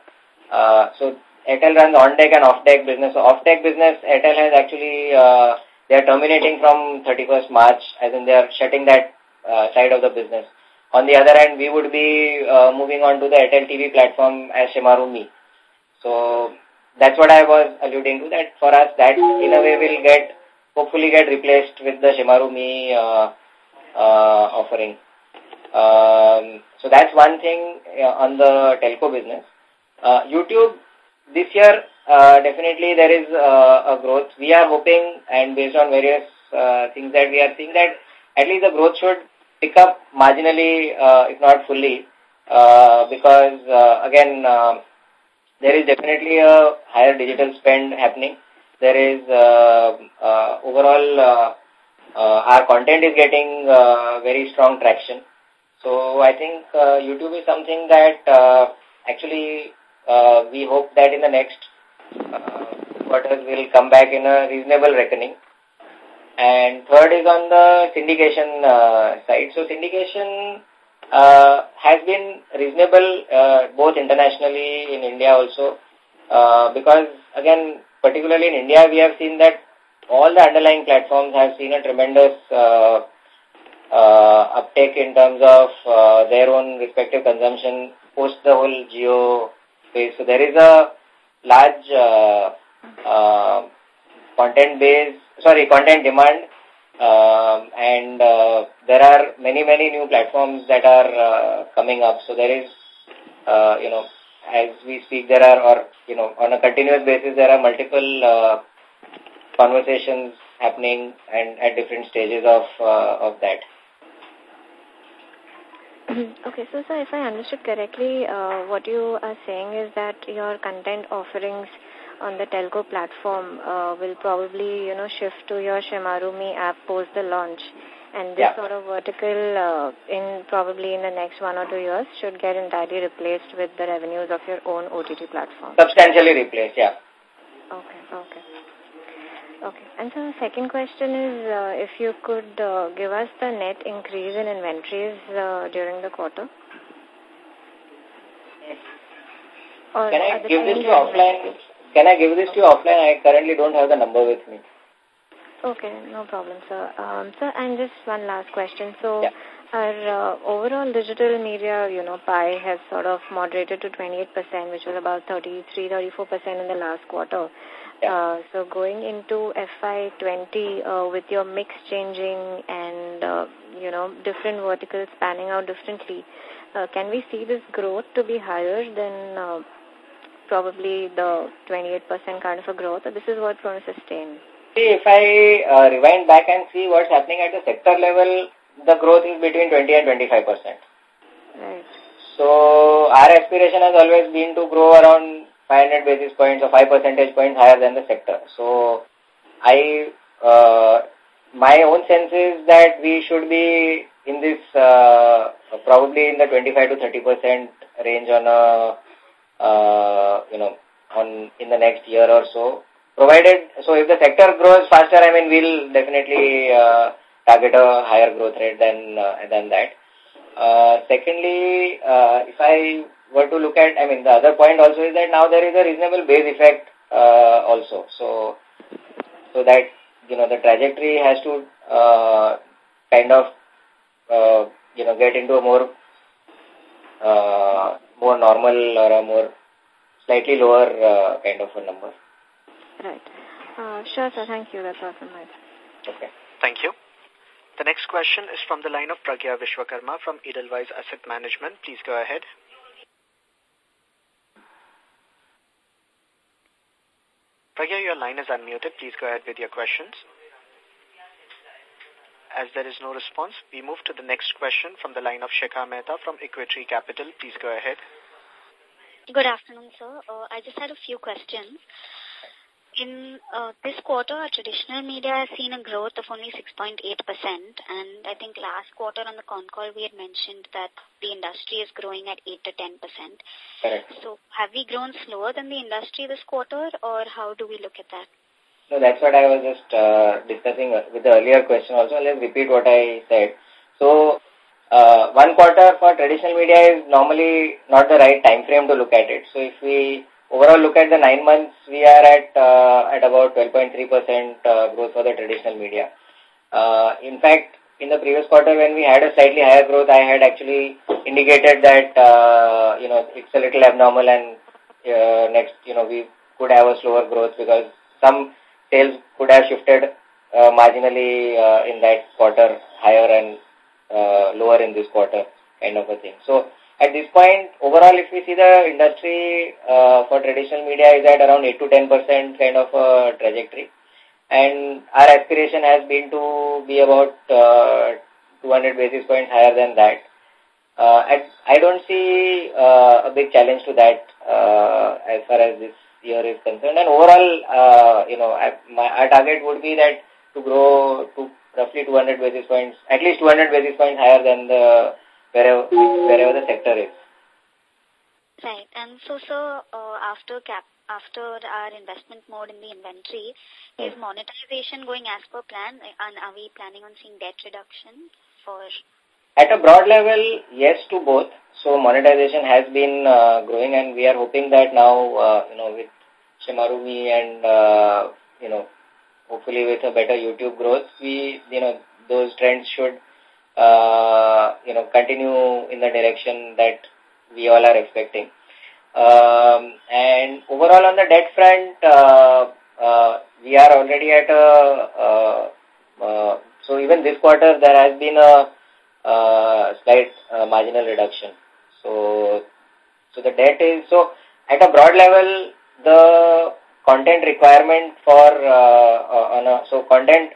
uh, so Airtel runs on-deck and off-deck business. So off-deck business, Airtel has actually, uh, they are terminating from 31st March, as in they are shutting that side of the business. On the other hand, we would be moving on to the Airtel TV platform as Shemaroo-Me. So that's what I was alluding to, that for us, that in a way will get, hopefully get replaced with the Shemaroo-Me uh, uh, offering. Um, so that's one thing uh, on the telco business. Uh, YouTube, this year, uh, definitely there is uh, a growth. We are hoping, and based on various uh, things that we are seeing, that at least the growth should pick up marginally, uh, if not fully, uh, because, uh, again, uh, there is definitely a higher digital spend happening. There is uh, uh, overall, uh, uh, our content is getting uh, very strong traction. So I think uh, YouTube is something that uh, actually uh, we hope that in the next uh, quarters will come back in a reasonable reckoning. And third is on the syndication uh, side. So syndication uh, has been reasonable uh, both internationally in India also uh, because again particularly in India we have seen that all the underlying platforms have seen a tremendous uh, uh, uptake in terms of uh, their own respective consumption post the whole Jio phase. So there is a large uh, uh, content base, sorry, content demand, um, and uh, there are many, many new platforms that are uh, coming up. So there is, uh, you know, as we speak, there are, or, you know, on a continuous basis, there are multiple uh, conversations happening and at different stages of, uh, of that. Okay, so sir, if I understood correctly, uh, what you are saying is that your content offerings on the telco platform uh, will probably, you know, shift to your Shemaroo.me app post the launch. And this Yeah. sort of vertical uh, in probably in the next one or two years should get entirely replaced with the revenues of your own OTT platform. Substantially replaced, yeah. Okay, okay. Okay. And so the second question is uh, if you could uh, give us the net increase in inventories uh, during the quarter. Or Can I give this to offline? Can I give this to you offline? I currently don't have the number with me. Okay, no problem, sir. Um, sir, and just one last question. So, Yeah. our uh, overall digital media, you know, pie has sort of moderated to 28%, which was about 33, 34% in the last quarter. Yeah. Uh, so going into FY20 uh, with your mix changing and, uh, you know, different verticals panning out differently, uh, can we see this growth to be higher than uh, probably the 28% kind of a growth? This is what's going to sustain? See, if I uh, rewind back and see what's happening at the sector level, the growth is between 20 and 25 percent. Right. So our aspiration has always been to grow around 500 basis points or 5 percentage points higher than the sector. So I, uh, my own sense is that we should be in this, uh, probably in the 25 to 30 percent range on a, uh, you know, on in the next year or so. Provided, so if the sector grows faster, I mean, we'll definitely uh, target a higher growth rate than uh, than that. Uh, secondly, uh, if I were to look at, I mean, the other point also is that now there is a reasonable base effect uh, also. So, so that, you know, the trajectory has to uh, kind of, uh, you know, get into a more, uh, more normal or a more slightly lower uh, kind of a number. Right. Uh, sure, sir. Thank you. That's all from my side. Okay. Thank you. The next question is from the line of Pragya Vishwakarma from Edelweiss Asset Management. Please go ahead. Pragya, your line is unmuted. Please go ahead with your questions. As there is no response, we move to the next question from the line of Shekha Mehta from Equity Capital. Please go ahead. Good afternoon, sir. Uh, I just had a few questions. In uh, this quarter, our traditional media has seen a growth of only 6.8%, and I think last quarter on the con call we had mentioned that the industry is growing at 8 to 10%. Correct. So have we grown slower than the industry this quarter, or how do we look at that? So that's what I was just uh, discussing with the earlier question also. Let's repeat what I said. So uh, one quarter for traditional media is normally not the right time frame to look at it. So if we overall look at the nine months, we are at uh, at about 12.3% uh, growth for the traditional media. Uh, in fact, in the previous quarter when we had a slightly higher growth, I had actually indicated that, uh, you know, it's a little abnormal and uh, next, you know, we could have a slower growth because some sales could have shifted uh, marginally uh, in that quarter higher and uh, lower in this quarter. kind of a thing. So at this point, overall, if we see the industry uh, for traditional media is at around 8 to 10% kind of a trajectory. And our aspiration has been to be about uh, 200 basis points higher than that. Uh, I, don't see uh, a big challenge to that uh, as far as this year is concerned. And overall, uh, you know, I, my, our target would be that to grow to roughly 200 basis points, at least 200 basis points higher than the wherever wherever the sector is. Right. And so, so uh, after cap after our investment mode in the inventory, is hmm. monetization going as per plan? And are we planning on seeing debt reduction for? At a broad level, yes to both. So monetization has been uh, growing, and we are hoping that now, uh, you know, with Shemaroo.me and uh, you know, hopefully with a better YouTube growth, we, you know, those trends should uh, you know, continue in the direction that we all are expecting. Um, and overall on the debt front, uh, uh, we are already at a, uh, uh, so even this quarter there has been a uh, slight uh, marginal reduction. So, so the debt is, so at a broad level, the content requirement for, uh, uh, so content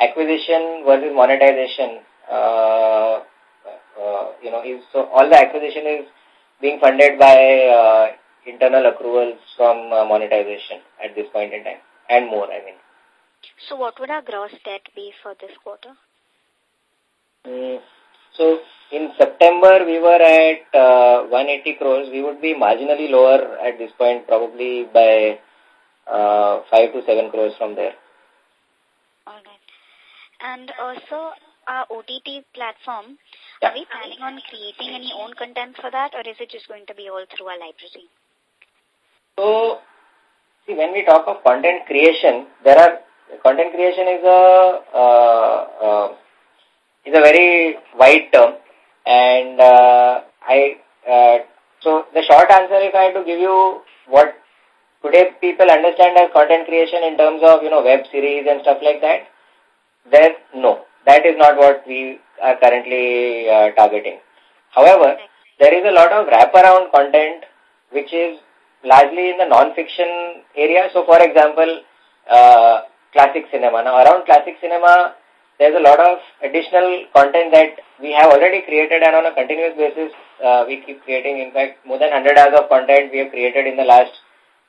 acquisition versus monetization uh, uh, you know, is, so all the acquisition is being funded by uh, internal accruals from uh, monetization at this point in time and more, I mean. So what would our gross debt be for this quarter? Mm, so in September we were at uh, 180 crores. We would be marginally lower at this point, probably by uh, 5 to 7 crores from there. All right. And also, our OTT platform, yeah. are we planning on creating any own content for that or is it just going to be all through our library? So, see, when we talk of content creation, there are, content creation is a, uh, uh, is a very wide term and uh, I, uh, so the short answer if I had to give you what today people understand as content creation in terms of, you know, web series and stuff like that, there, no that is not what we are currently uh, targeting. However, there is a lot of wraparound content which is largely in the non-fiction area. So, for example, uh, classic cinema. Now, around classic cinema, there's a lot of additional content that we have already created and on a continuous basis, uh, we keep creating. In fact, more than 100 hours of content we have created in the last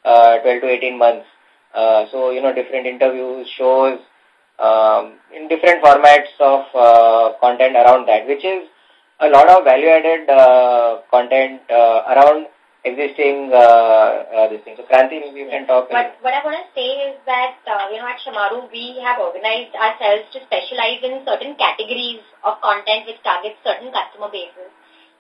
uh, 12 to 18 months. Uh, so, you know, different interviews, shows, um, in different formats of uh, content around that, which is a lot of value-added uh, content uh, around existing uh, uh, this thing. So, Kranti, maybe you can talk. But what I want to say is that, uh, you know, at Shemaroo, we have organized ourselves to specialize in certain categories of content which target certain customer bases.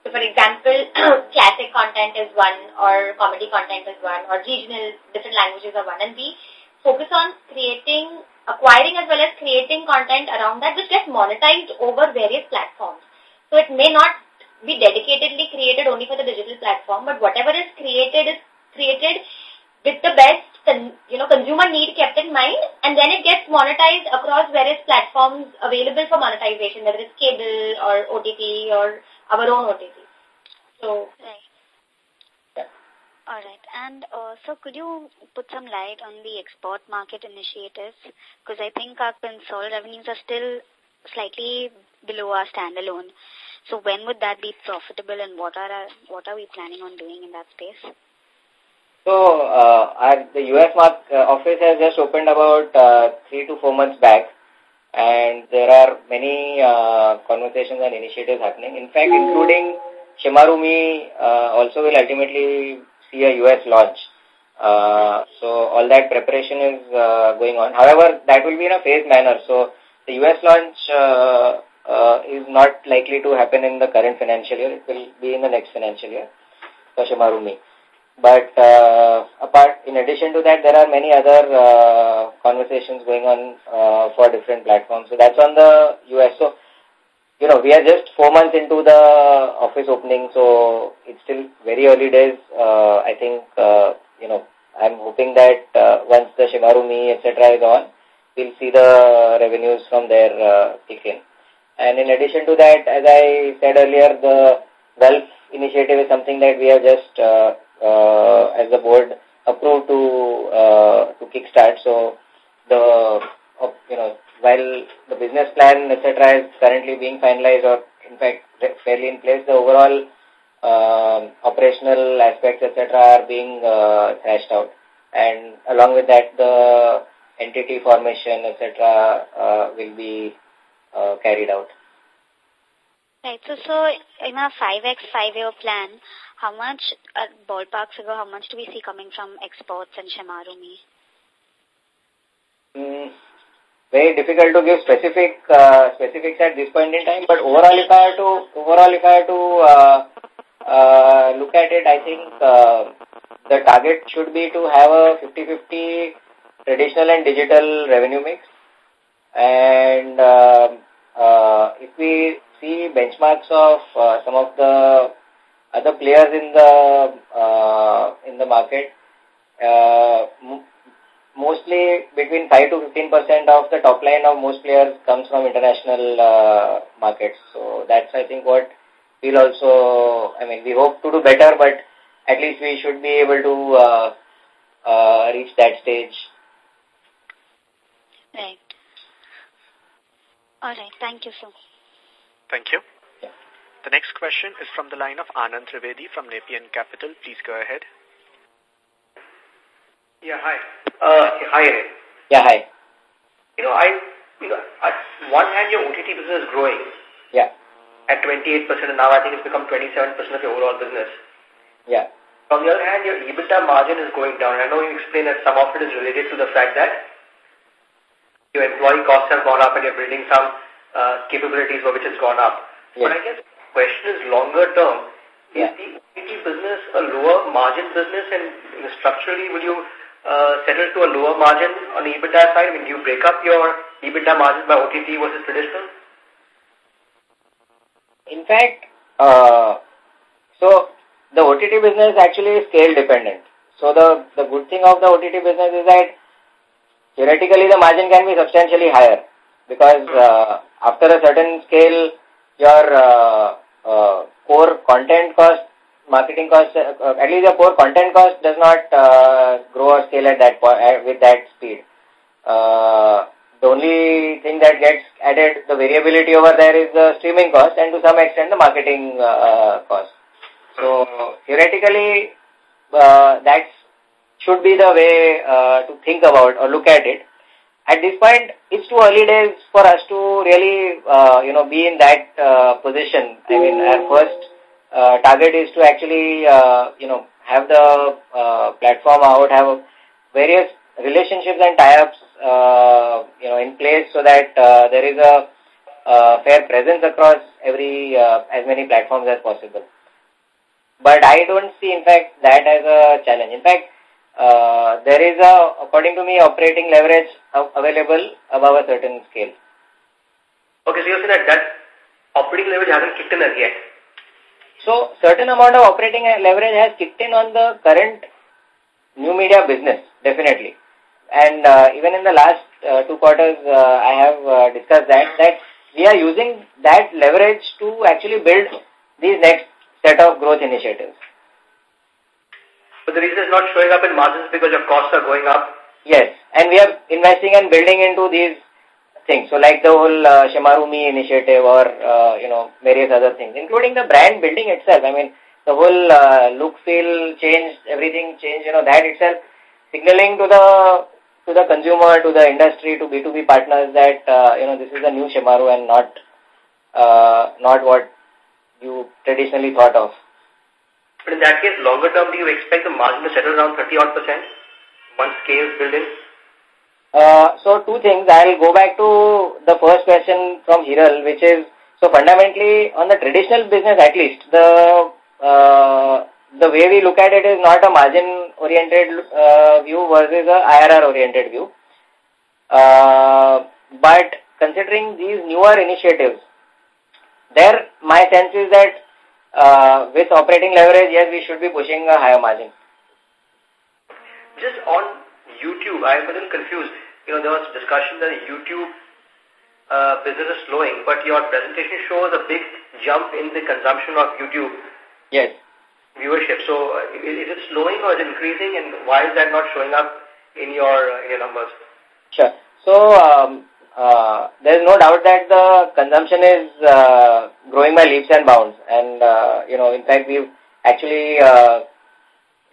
So, for example, classic content is one, or comedy content is one, or regional, different languages are one, and we focus on creating acquiring as well as creating content around that which gets monetized over various platforms. So it may not be dedicatedly created only for the digital platform, but whatever is created is created with the best you know, consumer need kept in mind, and then it gets monetized across various platforms available for monetization, whether it's cable or OTT or our own OTT. So, right. All right. And uh, so could you put some light on the export market initiatives? Because I think our consolidated revenues are still slightly below our standalone. So when would that be profitable and what are our, what are we planning on doing in that space? So uh, our, the US mark, uh, office has just opened about uh, three to four months back and there are many uh, conversations and initiatives happening. In fact, including Shemaroo.me uh, also will ultimately see a US launch. Uh, so all that preparation is uh, going on. However, that will be in a phased manner. So the US launch uh, uh, is not likely to happen in the current financial year. It will be in the next financial year Shemaroo.me. But uh, apart, in addition to that, there are many other uh, conversations going on uh, for different platforms. So that's on the US. So you know, we are just four months into the office opening, so it's still very early days. Uh, I think, uh, you know, I'm hoping that uh, once the Shemaroo.me, etc. is on, we'll see the revenues from there uh, kick in. And in addition to that, as I said earlier, the Gulf initiative is something that we have just, uh, uh, as the board, approved to uh, to kickstart. So the you know while the business plan etc. is currently being finalized or in fact fairly in place, the overall uh, operational aspects etc. are being uh, thrashed out, and along with that the entity formation etc. Uh, will be uh, carried out. Right. So, so in our 5X 5-year plan, how much, uh, ballpark figure, how much do we see coming from exports and Shemaroo-Me? Mm, very difficult to give specific uh, specifics at this point in time, but overall if I have to, overall if I have to uh, uh, look at it, I think uh, the target should be to have a 50-50 traditional and digital revenue mix. And uh, uh, if we see benchmarks of uh, some of the other players in the uh, in the market, mostly between 5 to 15 percent of the top line of most players comes from international uh, markets. So that's I think what we'll also. I mean, we hope to do better, but at least we should be able to uh, uh, reach that stage. Right. All right. Thank you, sir. Thank you. The next question is from the line of Anand Trivedi from Nepean Capital. Please go ahead. Yeah, hi. Uh, hi, Aaron. Yeah, hi. You know, I, you know, at one hand, your OTT business is growing. Yeah. At 28%, and now I think it's become 27% of your overall business. Yeah. On the other hand, your EBITDA margin is going down. I know you explained that some of it is related to the fact that your employee costs have gone up and you're building some uh, capabilities for which has gone up. Yes. But I guess the question is longer term. Yeah. Is the OTT business a lower margin business and you know, structurally will you uh, settle to a lower margin on the EBITDA side? I mean, do you break up your EBITDA margin by OTT versus traditional? In fact, uh, so the OTT business actually is scale dependent. So the, the good thing of the OTT business is that theoretically the margin can be substantially higher because hmm. uh, after a certain scale, your uh, uh, core content cost, marketing cost, uh, at least your core content cost does not uh, grow or scale at that point uh, with that speed. Uh, the only thing that gets added, the variability over there is the streaming cost and to some extent the marketing uh, cost. So theoretically, uh, that should be the way uh, to think about or look at it at this point, it's too early days for us to really, uh, you know, be in that uh, position. I mean, our first uh, target is to actually, uh, you know, have the uh, platform out, have various relationships and tie-ups, you know, in place so that there is a fair presence across every, as many platforms as possible. But I don't see, in fact, that as a challenge. In fact, uh, there is a, according to me, operating leverage available above a certain scale. Okay, so you're saying that that operating leverage hasn't kicked in as yet? So, certain amount of operating leverage has kicked in on the current new media business, definitely. And uh, even in the last uh, two quarters, uh, I have uh, discussed that, that we are using that leverage to actually build these next set of growth initiatives. But the reason it's not showing up in margins because your costs are going up. Yes, and we are investing and building into these things. So like the whole uh, Shemaroo-Me initiative or, uh, you know, various other things, including the brand building itself. I mean, the whole uh, look, feel changed, everything changed, you know, that itself signaling to the to the consumer, to the industry, to B2B partners that, uh, you know, this is a new Shemaroo and not, uh, not what you traditionally thought of. But in that case, longer term, do you expect the margin to settle around 30 odd percent once scale is built in? Uh, so two things. I'll go back to the first question from Hiral, which is, so fundamentally on the traditional business at least, the uh, the way we look at it is not a margin-oriented uh, view versus a IRR-oriented view. Uh, but considering these newer initiatives, there my sense is that with operating leverage, yes, we should be pushing a higher margin. Just on YouTube, I'm a little confused. You know, there was discussion that YouTube uh, business is slowing, but your presentation shows a big jump in the consumption of YouTube. Yes. Viewership. So uh, is, is it slowing or is it increasing and why is that not showing up in your, uh, in your numbers? Sure. So, um, uh, there is no doubt that the consumption is uh, growing by leaps and bounds. And, uh, you know, in fact, we've actually uh,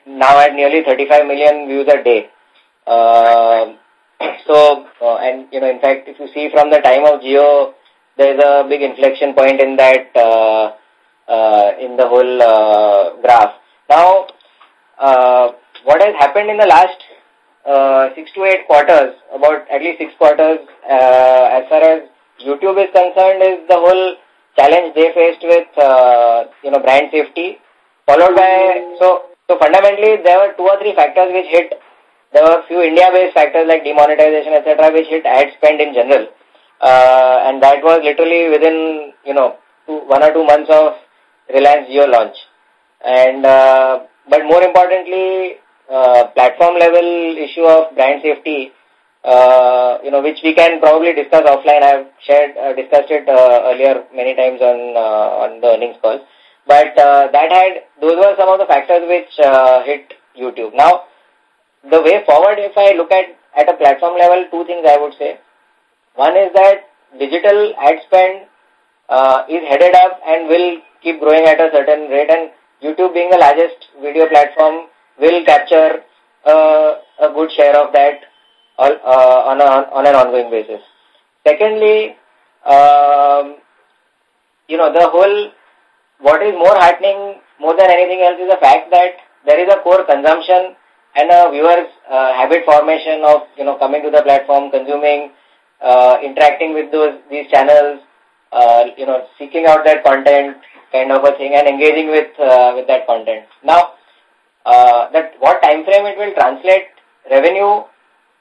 now at nearly 35 million views a day. Uh, so, uh, and, you know, in fact, if you see from the time of Jio, there is a big inflection point in that, uh, uh, in the whole uh, graph. Now, uh, what has happened in the last uh, six to eight quarters, about at least six quarters, uh, as far as YouTube is concerned, is the whole challenge they faced with, uh, you know, brand safety, followed by, so, so fundamentally there were two or three factors which hit, there were a few India-based factors like demonetization, etc., which hit ad spend in general. Uh, and that was literally within, you know, two, one or two months of Reliance Jio launch. And, uh, but more importantly, uh, platform level issue of brand safety, uh, you know, which we can probably discuss offline. I've shared, uh, discussed it uh, earlier many times on uh, on the earnings call. But uh, that had, those were some of the factors which uh, hit YouTube. Now, the way forward, if I look at at a platform level, two things I would say. One is that digital ad spend uh, is headed up and will keep growing at a certain rate and YouTube being the largest video platform will capture uh, a good share of that uh, on, a, on an ongoing basis. Secondly, um, you know, the whole, what is more heartening more than anything else is the fact that there is a core consumption and a viewer's uh, habit formation of, you know, coming to the platform, consuming, uh, interacting with those, these channels, uh, you know, seeking out that content kind of a thing and engaging with, uh, with that content. Now, uh, that what time frame it will translate revenue,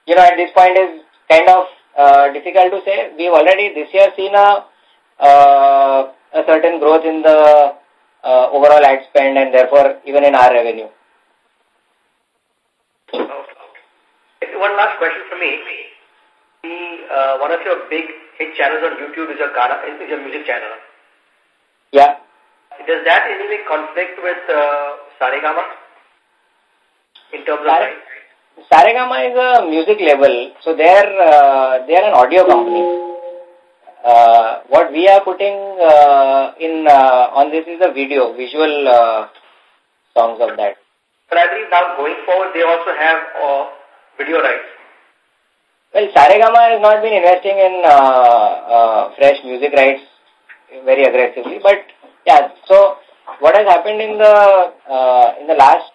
you know, at this point is kind of uh, difficult to say. We've already this year seen a, uh, a certain growth in the uh, overall ad spend and therefore even in our revenue. Okay. One last question for me. The, uh, one of your big hit channels on YouTube is your, Ghana, is your music channel. Yeah. Does that in any way conflict with uh, Saregama? In terms of Saregama is a music label, so they're uh, they're an audio company. Uh, what we are putting uh, in uh, on this is a video, visual uh, songs of that. But I believe now going forward, they also have uh, video rights. Well, Saregama has not been investing in uh, uh, fresh music rights very aggressively, but yeah. So what has happened in the uh, in the last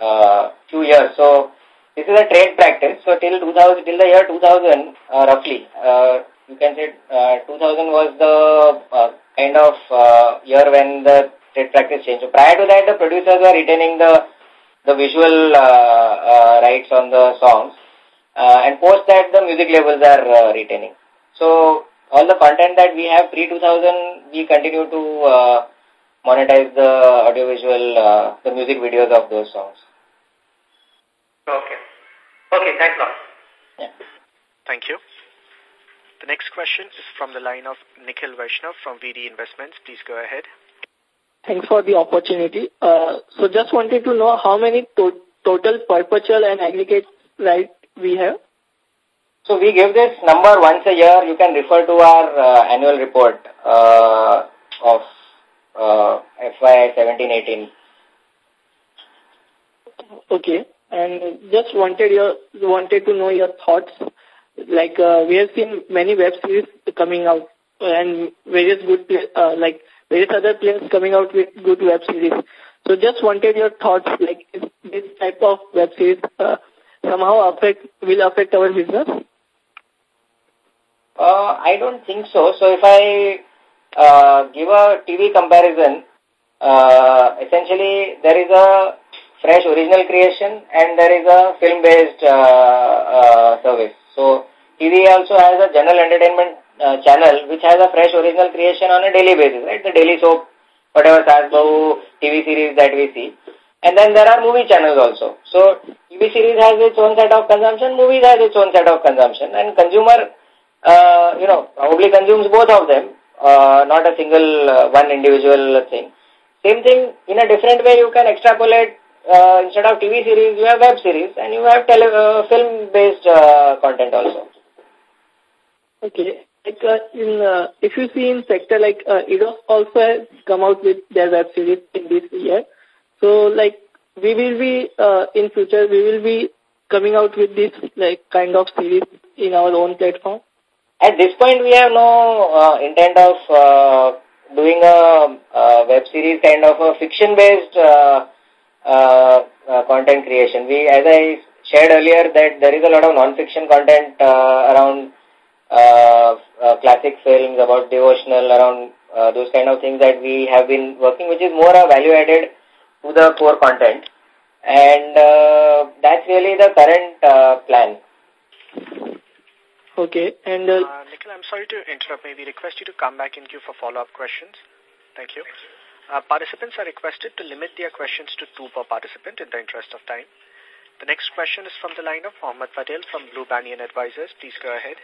uh, few years. So this is a trade practice. So till 2000, till the year 2000, uh, roughly, uh, you can say uh, 2000 was the uh, kind of uh, year when the trade practice changed. So prior to that, the producers were retaining the the visual uh, uh, rights on the songs, uh, and post that the music labels are uh, retaining. So all the content that we have pre 2000, we continue to uh, monetize the audiovisual, uh, the music videos of those songs. Okay. Okay, thanks a lot. Yeah. Thank you. The next question is from the line of Nikhil Vaishnav from VD Investments. Please go ahead. Thanks for the opportunity. Uh, so just wanted to know how many to total perpetual and aggregate right we have? So we give this number once a year. You can refer to our uh, annual report uh, of uh, FY 17-18. Okay. And just wanted your wanted to know your thoughts. Like uh, we have seen many web series coming out and various good uh, like various other players coming out with good web series. So just wanted your thoughts. Like is this type of web series uh, somehow affect will affect our business? Uh, I don't think so. So if I give a TV comparison, uh, essentially there is a fresh original creation and there is a film-based uh, uh, service. So TV also has a general entertainment uh, channel which has a fresh original creation on a daily basis, right? The daily soap, whatever Saas TV series that we see. And then there are movie channels also. So TV series has its own set of consumption, movies has its own set of consumption and consumer uh, you know, probably consumes both of them, uh, not a single uh, one individual thing. Same thing, in a different way, you can extrapolate, uh, instead of TV series, you have web series, and you have tele uh, film-based uh, content also. Okay. Like, uh, in, uh, if you see in sector, like, uh, also has come out with their web series in this year. So, like, we will be, uh, in future, we will be coming out with this, like, kind of series in our own platform? At this point, we have no uh, intent of uh, doing a, a, web series kind of a fiction-based uh, uh, uh, content creation. We, as I shared earlier, that there is a lot of non-fiction content uh, around classic films, about devotional, around those kind of things that we have been working, which is more a value-added to the core content. And that's really the current plan. Okay. And uh, uh, Nikhil, I'm sorry to interrupt. Maybe we request you to come back in queue for follow-up questions. Thank you. Uh, participants are requested to limit their questions to two per participant in the interest of time. The next question is from the line of Mohammed Patel from Blue Banyan Advisors. Please go ahead.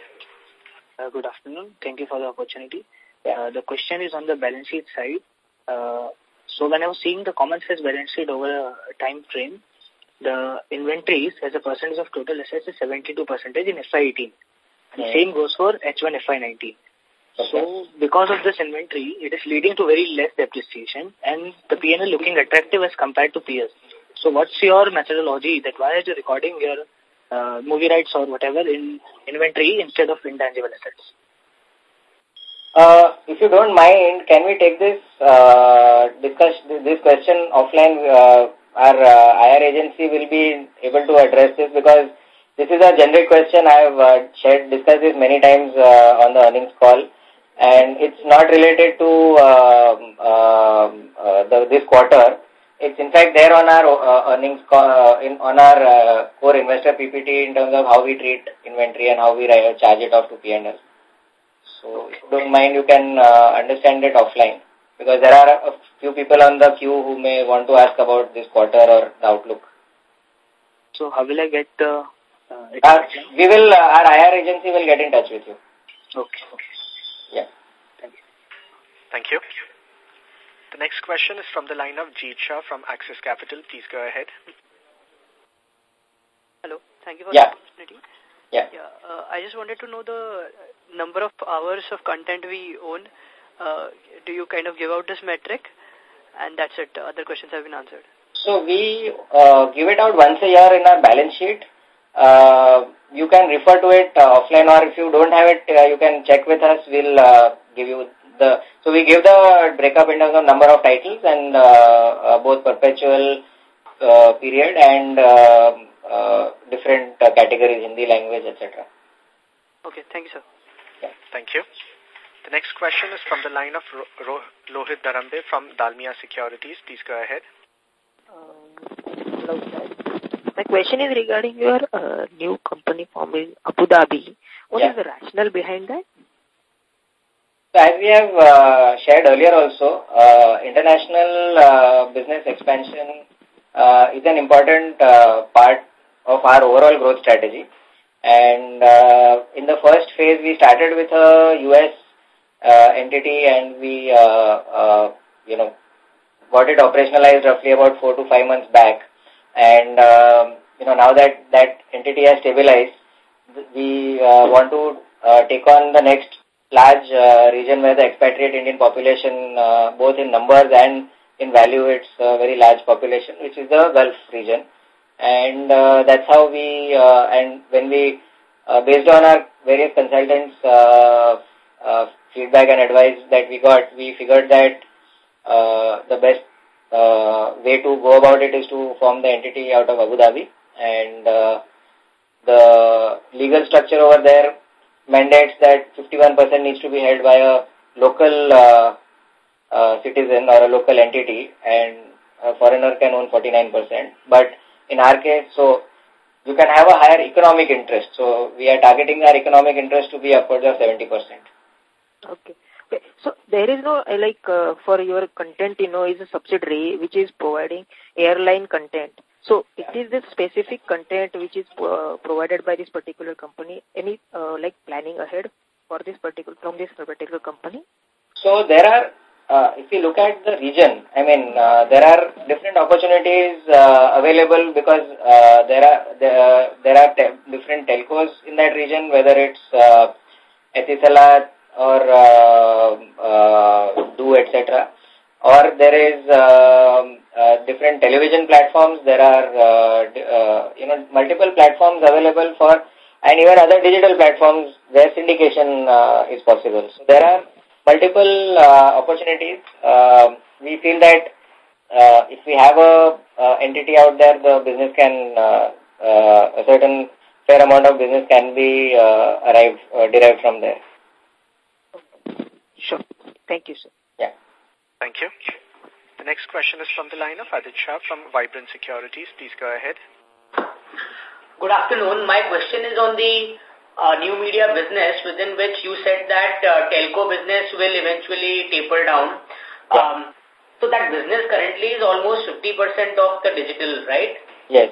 Uh, good afternoon. Thank you for the opportunity. Uh, the question is on the balance sheet side. Uh, so when I was seeing the comments as balance sheet over a time frame, the inventories as a percentage of total assets is 72% in FY18. And the same goes for H1 FY19. Okay. So, because of this inventory, it is leading to very less depreciation and the PNL looking attractive as compared to peers. So, what's your methodology that why are you recording your uh, movie rights or whatever in inventory instead of intangible assets? Uh, if you don't mind, can we take this uh, discuss this question offline? Uh, our uh, IR agency will be able to address this because this is a generic question. I have uh, shared, discussed this many times uh, on the earnings call, and it's not related to uh, uh, the, this quarter. It's in fact there on our uh, earnings uh, in, on our uh, core investor PPT in terms of how we treat inventory and how we charge it off to P&L. So if you don't mind, you can uh, understand it offline because there are a few people on the queue who may want to ask about this quarter or the outlook. So how will I get the uh, uh, we will, uh, our IR agency will get in touch with you. Okay. okay. Yeah. Thank you. Thank you. The next question is from the line of Jeet Shah from Axis Capital. Please go ahead. Hello. Thank you for yeah. the opportunity. Yeah. yeah uh, I just wanted to know the number of hours of content we own. Uh, do you kind of give out this metric? And that's it. Other questions have been answered. So we uh, give it out once a year in our balance sheet. Uh, you can refer to it uh, offline or if you don't have it, uh, you can check with us. We'll uh, give you the, so we give the breakup in terms of number of titles and uh, uh, both perpetual uh, period and uh, uh, different uh, categories, Hindi language, etc. Okay, thank you, sir. Yeah. Thank you. The next question is from the line of Ro Ro Lohit Dharambe from Dalmia Securities. Please go ahead. Um, hello, sir. My question is regarding your uh, new company forming Abu Dhabi. What yeah. is the rationale behind that? So as we have uh, shared earlier also, uh, international uh, business expansion uh, is an important uh, part of our overall growth strategy. And uh, in the first phase, we started with a U.S. Uh, entity and we, uh, uh, you know, got it operationalized roughly about four to five months back. And, um, you know, now that that entity has stabilized, we uh, want to uh, take on the next large uh, region where the expatriate Indian population, uh, both in numbers and in value, it's a very large population, which is the Gulf region. And uh, that's how we, uh, and when we, based on our various consultants' feedback and advice that we got, we figured that the best uh, way to go about it is to form the entity out of Abu Dhabi. And uh, the legal structure over there mandates that 51% needs to be held by a local uh, uh, citizen or a local entity and a foreigner can own 49%. But in our case, so you can have a higher economic interest. So we are targeting our economic interest to be upwards of 70%. Okay. Okay. So there is no, uh, like, uh, for your content, you know, is a subsidiary which is providing airline content. So it is this specific content which is uh, provided by this particular company. Any, uh, like, planning ahead? for this particular from this particular company? So there are, uh, if you look at the region, I mean, uh, there are different opportunities uh, available because uh, there are there, there are te different telcos in that region, whether it's uh, Etisalat or uh, uh, du, etc. Or there is uh, uh, different television platforms. There are you know multiple platforms available for, and even other digital platforms where syndication uh, is possible. So there are multiple uh, opportunities. Uh, we feel that if we have a entity out there, the business can, a certain fair amount of business can be arrived, derived from there. Sure. Thank you, sir. Yeah. Thank you. The next question is from the line of Adit Shah from Vibrant Securities. Please go ahead. Good afternoon. My question is on the uh, new media business within which you said that uh, telco business will eventually taper down. Um, so that business currently is almost 50% of the digital, right? Yes.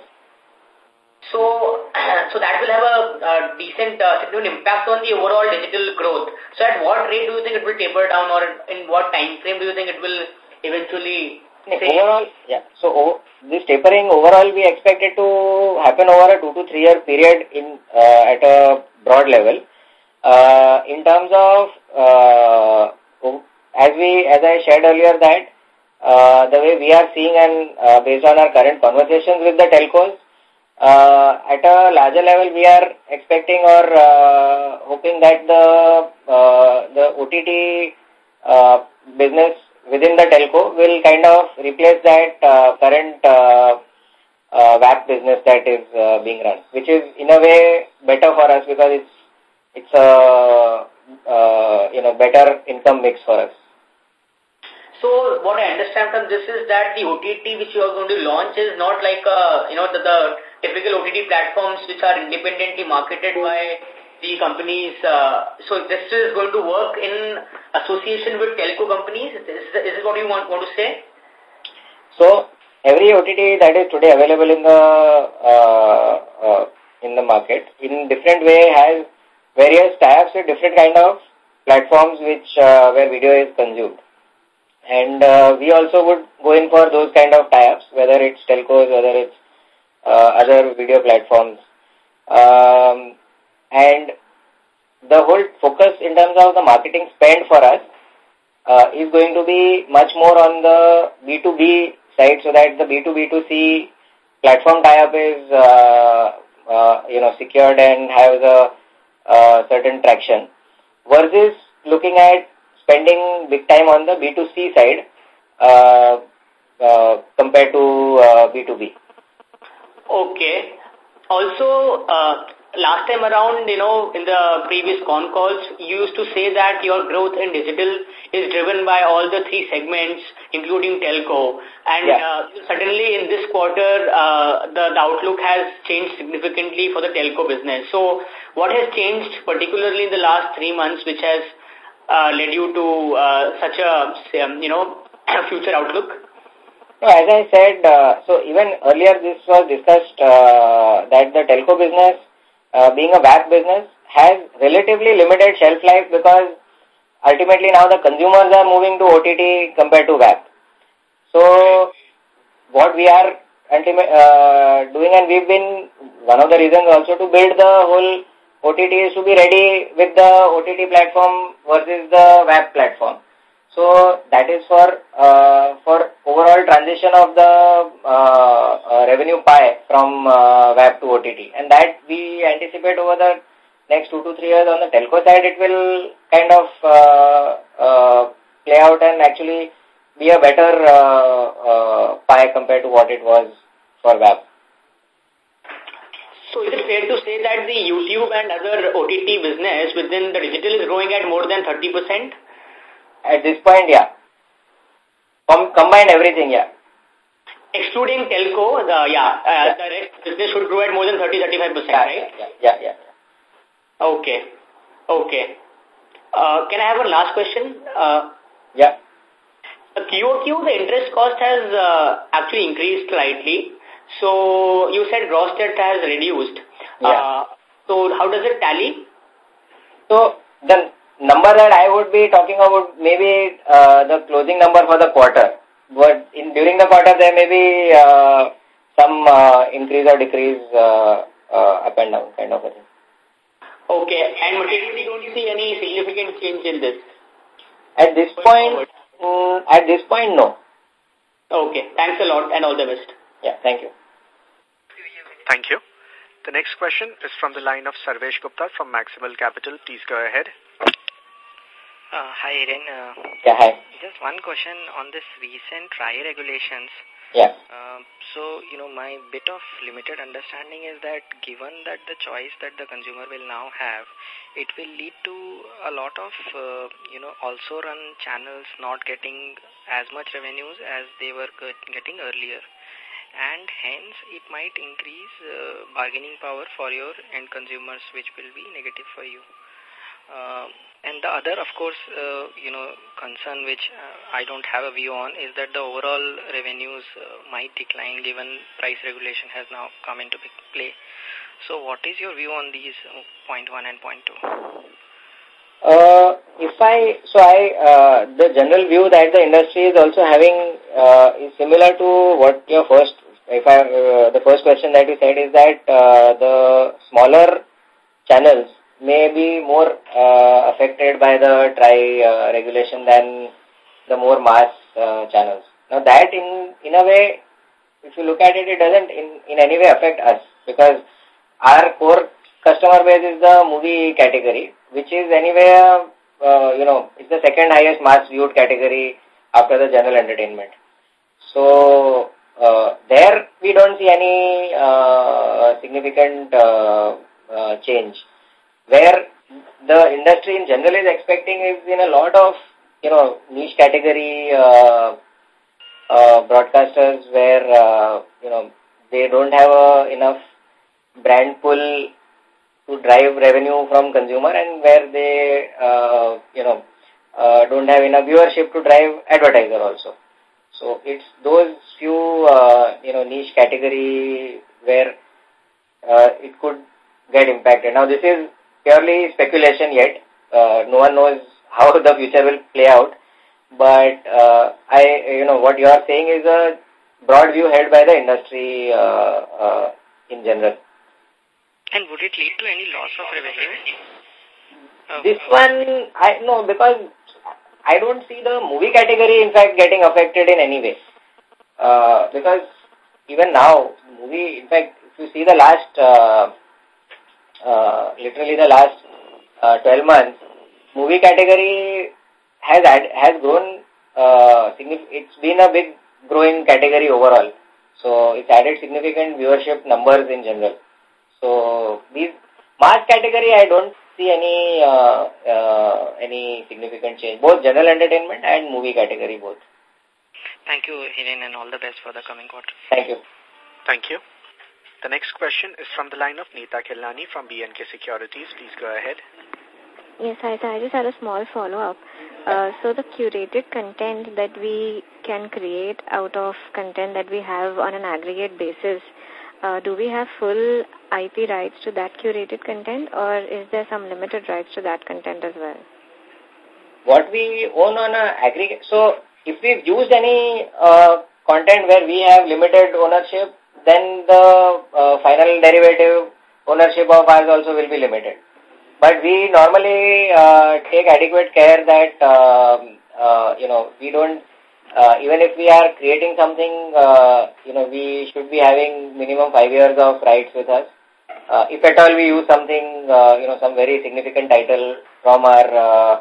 So, so that will have a, a decent, uh, significant impact on the overall digital growth. So at what rate do you think it will taper down or in what time frame do you think it will eventually Overall, yeah. So this tapering overall we expect it to happen over a two to three year period in uh, at a broad level. Uh, in terms of uh, as we as I shared earlier that uh, the way we are seeing and uh, based on our current conversations with the telcos, uh, at a larger level we are expecting or uh, hoping that the uh, the OTT uh, business within the telco will kind of replace that uh, current uh, uh, business that is uh, being run, which is in a way better for us because it's it's a uh, you know better income mix for us. So what I understand from this is that the OTT which you are going to launch is not like uh, you know the, the typical OTT platforms which are independently marketed by the companies. Uh, so this is going to work in association with telco companies. Is, is this what you want, want to say? So every OTT that is today available in the uh, uh, in the market in different way has various types with different kind of platforms which uh, where video is consumed. And uh, we also would go in for those kind of tie-ups, whether it's telcos, whether it's other video platforms. Um, and the whole focus in terms of the marketing spend for us uh, is going to be much more on the B2B side so that the B2B2C platform tie-up is, uh, uh, you know, secured and has a uh, certain traction versus looking at spending big time on the B2C side uh, uh, compared to uh, B2B. Okay. Also, uh, last time around, you know, in the previous con calls, you used to say that your growth in digital is driven by all the three segments, including telco. And yeah. uh, suddenly in this quarter, uh, the, the outlook has changed significantly for the telco business. So what has changed, particularly in the last three months, which has uh, led you to uh, such a, um, you know, future outlook? No, as I said, uh, so even earlier this was discussed uh, that the telco business, uh, being a WAP business, has relatively limited shelf life because ultimately now the consumers are moving to OTT compared to WAP. So what we are uh, doing and we've been, one of the reasons also to build the whole OTT is to be ready with the OTT platform versus the WAP platform. So that is for uh, for overall transition of the uh, uh, revenue pie from uh, WAP to OTT, and that we anticipate over the next two to three years on the telco side, it will kind of uh, uh, play out and actually be a better pie compared to what it was for WAP. So is it fair to say that the YouTube and other OTT business within the digital is growing at more than 30%? At this point, yeah. Com combine everything, yeah. Excluding telco, the, yeah, uh, yeah, the rest business should grow at more than 30-35%, yeah, right? Yeah, yeah, yeah. Okay, okay. Uh, can I have a last question? Uh, yeah. The QOQ, the interest cost has uh, actually increased slightly. So you said gross debt has reduced. Yeah. Uh, so how does it tally? So the number that I would be talking about maybe uh, the closing number for the quarter. But in during the quarter there may be uh, some uh, increase or decrease uh, uh, up and down kind of a thing. Okay, and materially don't you see any significant change in this? At this point, mm, at this point, no. Okay, thanks a lot and all the best. Yeah, thank you. Thank you. The next question is from the line of Sarvesh Gupta from Maximal Capital. Please go ahead. Uh, hi, Hiren. Uh, yeah, hi. Just one question on this recent TRAI regulations. Yeah. Uh, so, you know, my bit of limited understanding is that given that the choice that the consumer will now have, it will lead to a lot of, uh, you know, also run channels not getting as much revenues as they were getting earlier. And hence, it might increase uh, bargaining power for your end consumers, which will be negative for you. And the other, of course, uh, you know, concern which uh, I don't have a view on is that the overall revenues uh, might decline given price regulation has now come into play. So what is your view on these point one and point two? Uh, if I, so I, uh, the general view that the industry is also having uh, is similar to what your first, if I, uh, the first question that you said is that uh, the smaller channels may be more uh, affected by the TRAI uh, regulation than the more mass uh, channels. Now that in, in a way, if you look at it, it doesn't in, in any way affect us because our core customer base is the movie category, which is anyway, uh, you know, it's the second highest mass viewed category after the general entertainment. So, uh, there we don't see any uh, significant change where the industry in general is expecting is in a lot of, you know, niche category uh, uh, broadcasters where, uh, you know, they don't have uh, enough brand pull to drive revenue from consumer and where they, uh, you know, uh, don't have enough viewership to drive advertiser also. So it's those few, uh, you know, niche category where uh, it could get impacted. Now this is purely speculation yet. Uh, no one knows how the future will play out. But uh, I, you know, what you are saying is a broad view held by the industry uh, uh, in general. And would it lead to any loss of revenue? This one, I no, because I don't see the movie category, in fact, getting affected in any way. Uh, because even now, movie, in fact, if you see the last uh, uh, literally the last uh, 12 months, movie category has ad, has grown, uh, it's been a big growing category overall. So it's added significant viewership numbers in general. So these mass category, I don't see any uh, uh, any significant change, both general entertainment and movie category both. Thank you, Hiren, and all the best for the coming quarter. Thank you. Thank you. The next question is from the line of Neeta Khilnani from BNK Securities. Please go ahead. Yes, hi, so I just had a small follow-up. Uh, so the curated content that we can create out of content that we have on an aggregate basis, uh, do we have full IP rights to that curated content or is there some limited rights to that content as well? What we own on an aggregate, so if we've used any uh, content where we have limited ownership, then the uh, final derivative ownership of ours also will be limited. But we normally uh, take adequate care that, um, uh, you know, we don't, uh, even if we are creating something, uh, you know, we should be having minimum five years of rights with us. Uh, if at all we use something, uh, you know, some very significant title from our, uh,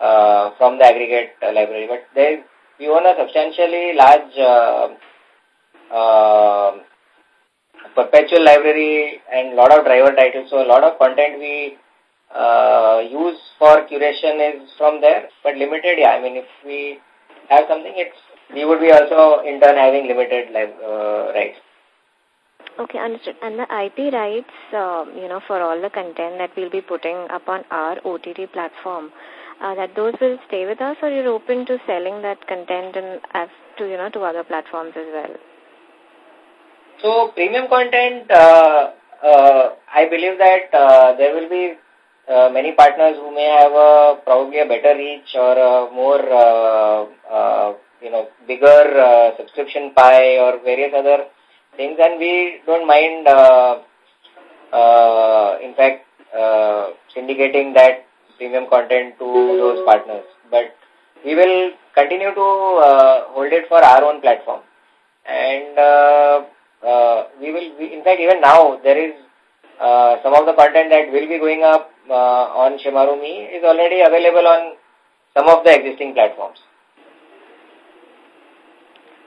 uh, from the aggregate uh, library. But we own a substantially large uh, uh, perpetual library and lot of driver titles. So a lot of content we uh, use for curation is from there, but limited, yeah. I mean, if we have something, it's we would be also in turn having limited uh, rights. Okay, understood. And the IP rights, uh, you know, for all the content that we'll be putting up on our OTT platform, uh, that those will stay with us, or you're open to selling that content and as to you know to other platforms as well? So premium content, uh, uh, I believe that uh, there will be uh, many partners who may have a, probably a better reach or a more, uh, uh, you know, bigger uh, subscription pie or various other things, and we don't mind, uh, uh, in fact, uh, syndicating that premium content to those partners. But we will continue to uh, hold it for our own platform. And uh, uh, we will, we, in fact, even now, there is uh, some of the content that will be going up uh, on Shemaroo Me is already available on some of the existing platforms.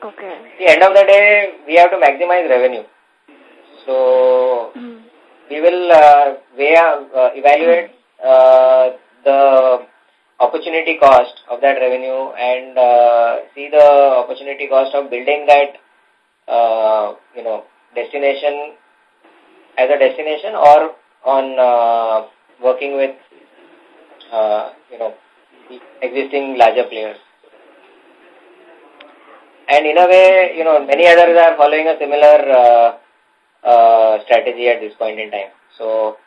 Okay. At the end of the day, we have to maximize revenue. So, mm. we will uh, we uh, evaluate uh, the opportunity cost of that revenue and uh, see the opportunity cost of building that, uh, you know, destination as a destination or on uh, working with, uh, you know, existing larger players. And in a way, you know, many others are following a similar uh, uh, strategy at this point in time. So,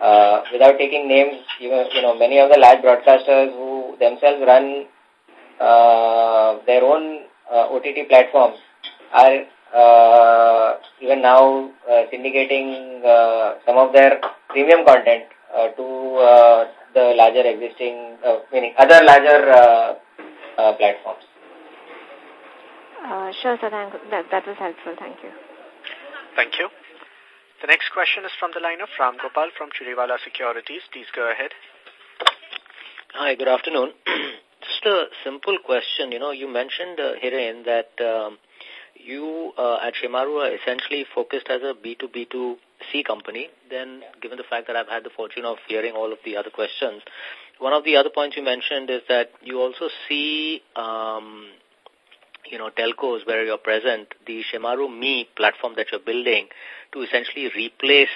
uh, without taking names, you know, you know, many of the large broadcasters who themselves run uh, their own uh, OTT platforms are uh, even now uh, syndicating uh, some of their premium content uh, to uh, the larger existing, uh, meaning other larger uh, uh, platforms. Uh, sure, sir. Thank, that, that was helpful. Thank you. Thank you. The next question is from the line of Ram Gopal from Churiwala Securities. Please go ahead. Hi, good afternoon. Just a simple question. You know, you mentioned, uh, Hiren, that um, you uh, at Shemaroo are essentially focused as a B2B2C company. Then, given the fact that I've had the fortune of hearing all of the other questions, one of the other points you mentioned is that you also see um, you know, telcos where you're present, the Shemaroo Me platform that you're building to essentially replace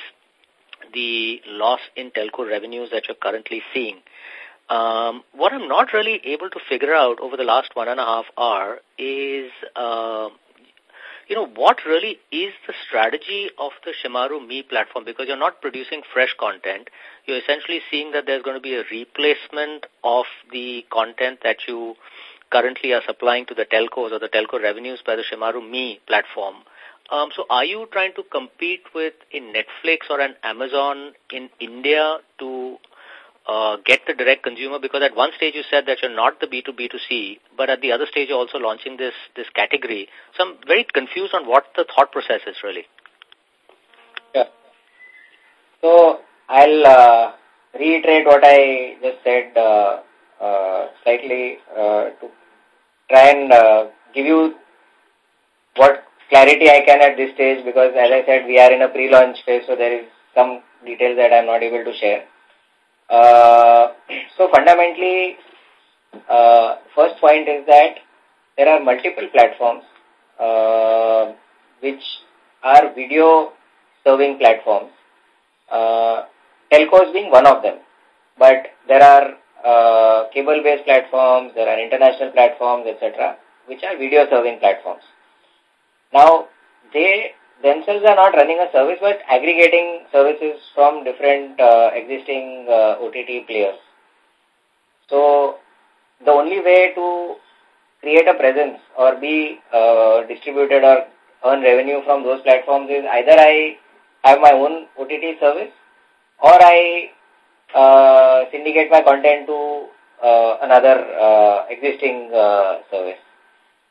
the loss in telco revenues that you're currently seeing. Um, what I'm not really able to figure out over the last one and a half hour is, uh, you know, what really is the strategy of the Shemaroo Me platform because you're not producing fresh content. You're essentially seeing that there's going to be a replacement of the content that you currently are supplying to the telcos or the telco revenues by the Shemaroo Me platform. Um, so are you trying to compete with a Netflix or an Amazon in India to uh, get the direct consumer? Because at one stage you said that you're not the B2B2C, but at the other stage you're also launching this, this category. So I'm very confused on what the thought process is really. Yeah. So I'll uh, reiterate what I just said uh, uh, slightly uh, to try and uh, give you what clarity I can at this stage because as I said, we are in a pre-launch phase, so there is some details that I'm not able to share. Uh, so fundamentally, uh, first point is that there are multiple platforms uh, which are video serving platforms, uh, telcos being one of them. But there are uh, cable-based platforms, there are international platforms, etc., which are video serving platforms. Now, they themselves are not running a service, but aggregating services from different uh, existing uh, OTT players. So, the only way to create a presence or be uh, distributed or earn revenue from those platforms is either I have my own OTT service or I uh, syndicate my content to uh, another uh, existing uh, service.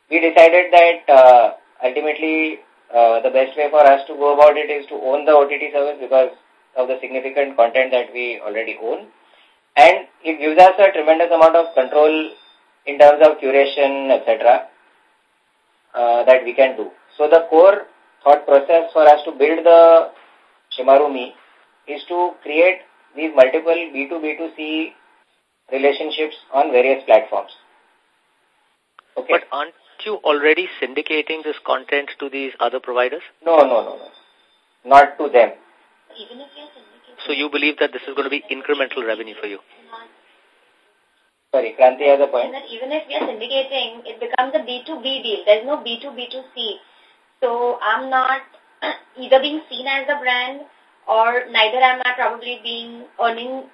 We decided that uh, ultimately uh, the best way for us to go about it is to own the OTT service because of the significant content that we already own. And it gives us a tremendous amount of control in terms of curation, etc., uh, that we can do. So the core thought process for us to build the Shemaroo Me is to create these multiple B2B2C relationships on various platforms. Okay. But aren't you already syndicating this content to these other providers? No, no, no, no. Not to them. So you believe that this is going to be incremental revenue for you? Sorry, Kranti has a point. That even if we are syndicating, it becomes a B2B deal. There's no B2B2C. So I'm not either being seen as a brand or neither am I probably being earning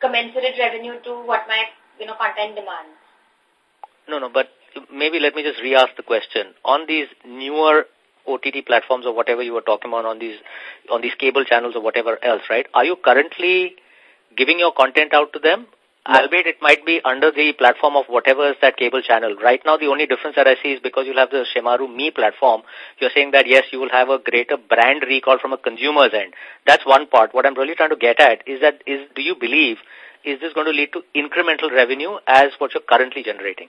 commensurate revenue to what my, you know, content demands. No, no, but maybe let me just re-ask the question. On these newer OTT platforms or whatever you were talking about on these on these cable channels or whatever else, right? Are you currently giving your content out to them? No. Albeit it might be under the platform of whatever is that cable channel. Right now, the only difference that I see is because you'll have the Shemaroo Me platform, you're saying that, yes, you will have a greater brand recall from a consumer's end. That's one part. What I'm really trying to get at is that, is do you believe, is this going to lead to incremental revenue as what you're currently generating?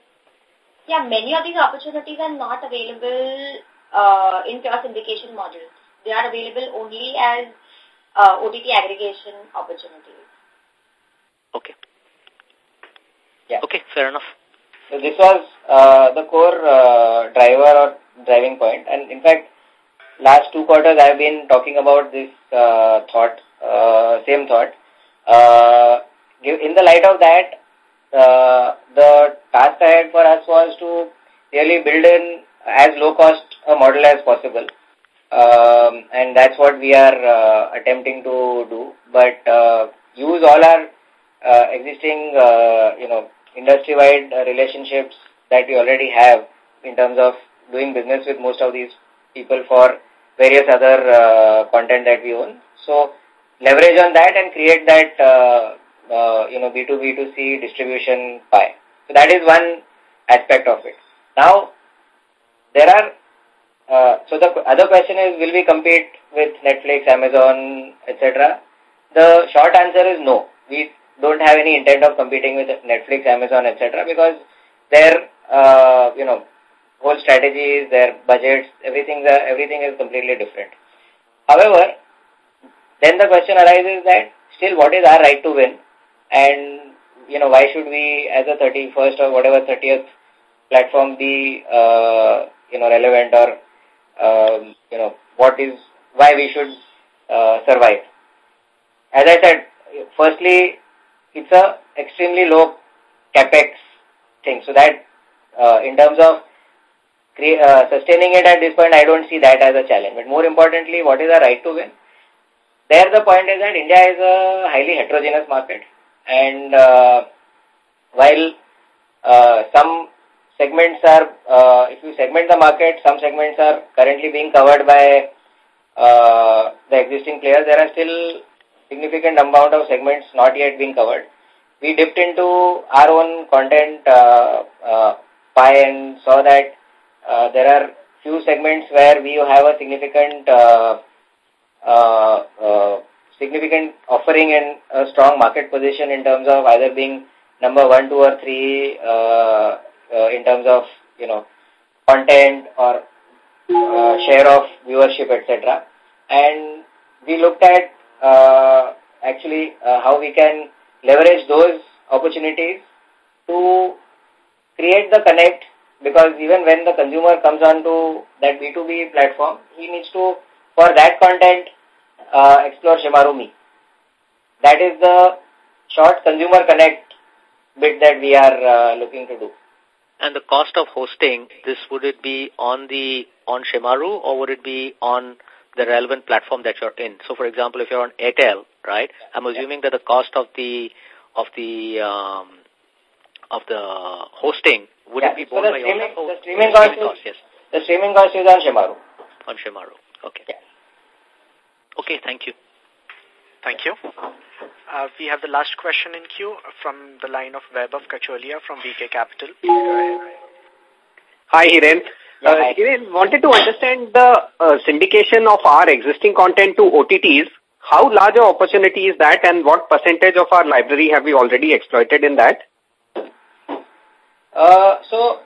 Yeah, many of these opportunities are not available uh, in pure syndication models. They are available only as uh, OTT aggregation opportunities. Okay. Yeah. Okay, fair enough. So this was uh, the core uh, driver or driving point. And in fact, last two quarters I've been talking about this uh, thought, uh, same thought. Uh, in the light of that, uh, the task ahead for us was to really build in as low cost a model as possible. Um, and that's what we are uh, attempting to do. But uh, use all our uh, existing, uh, you know, industry-wide uh, relationships that we already have in terms of doing business with most of these people for various other uh, content that we own. So leverage on that and create that, uh, uh, you know, B2B2C distribution pie. So that is one aspect of it. Now, there are, uh, so the other question is, will we compete with Netflix, Amazon, etc.? The short answer is no. We don't have any intent of competing with Netflix, Amazon, etc. because their, uh, you know, whole strategies, their budgets, everything, everything is completely different. However, then the question arises that still what is our right to win and, you know, why should we as a 31st or whatever 30th platform be, uh, you know, relevant or, um, you know, what is, why we should uh, survive. As I said, firstly, it's a extremely low capex thing. So that uh, in terms of uh, sustaining it at this point, I don't see that as a challenge. But more importantly, what is our right to win? There the point is that India is a highly heterogeneous market. And uh, while uh, some segments are, uh, if you segment the market, some segments are currently being covered by uh, the existing players. There are still significant amount of segments not yet being covered. We dipped into our own content uh, uh, pie and saw that uh, there are few segments where we have a significant uh, uh, uh, significant offering and a strong market position in terms of either being number one, two, or three uh, uh, in terms of you know content or uh, share of viewership, etc. And we looked at uh, actually uh, how we can leverage those opportunities to create the connect because even when the consumer comes onto that B2B platform, he needs to, for that content, uh, explore Shemaroo Me. That is the short consumer connect bit that we are uh, looking to do. And the cost of hosting, this would it be on the on Shemaroo or would it be on the relevant platform that you're in. So, for example, if you're on Airtel, right, I'm assuming that the cost of the of the um, of the hosting would yeah, it be so borne the by streaming, your the streaming cost, cost, yes. The streaming cost is on Shemaroo. On Shemaroo. Okay. Yeah. Okay, thank you. Thank you. Uh, we have the last question in queue from the line of Vaibhav Kacholia from VK Capital. Please go. Hi, Hiren. Uh, wanted to understand the uh, syndication of our existing content to OTTs. How large an opportunity is that and what percentage of our library have we already exploited in that? Uh, so,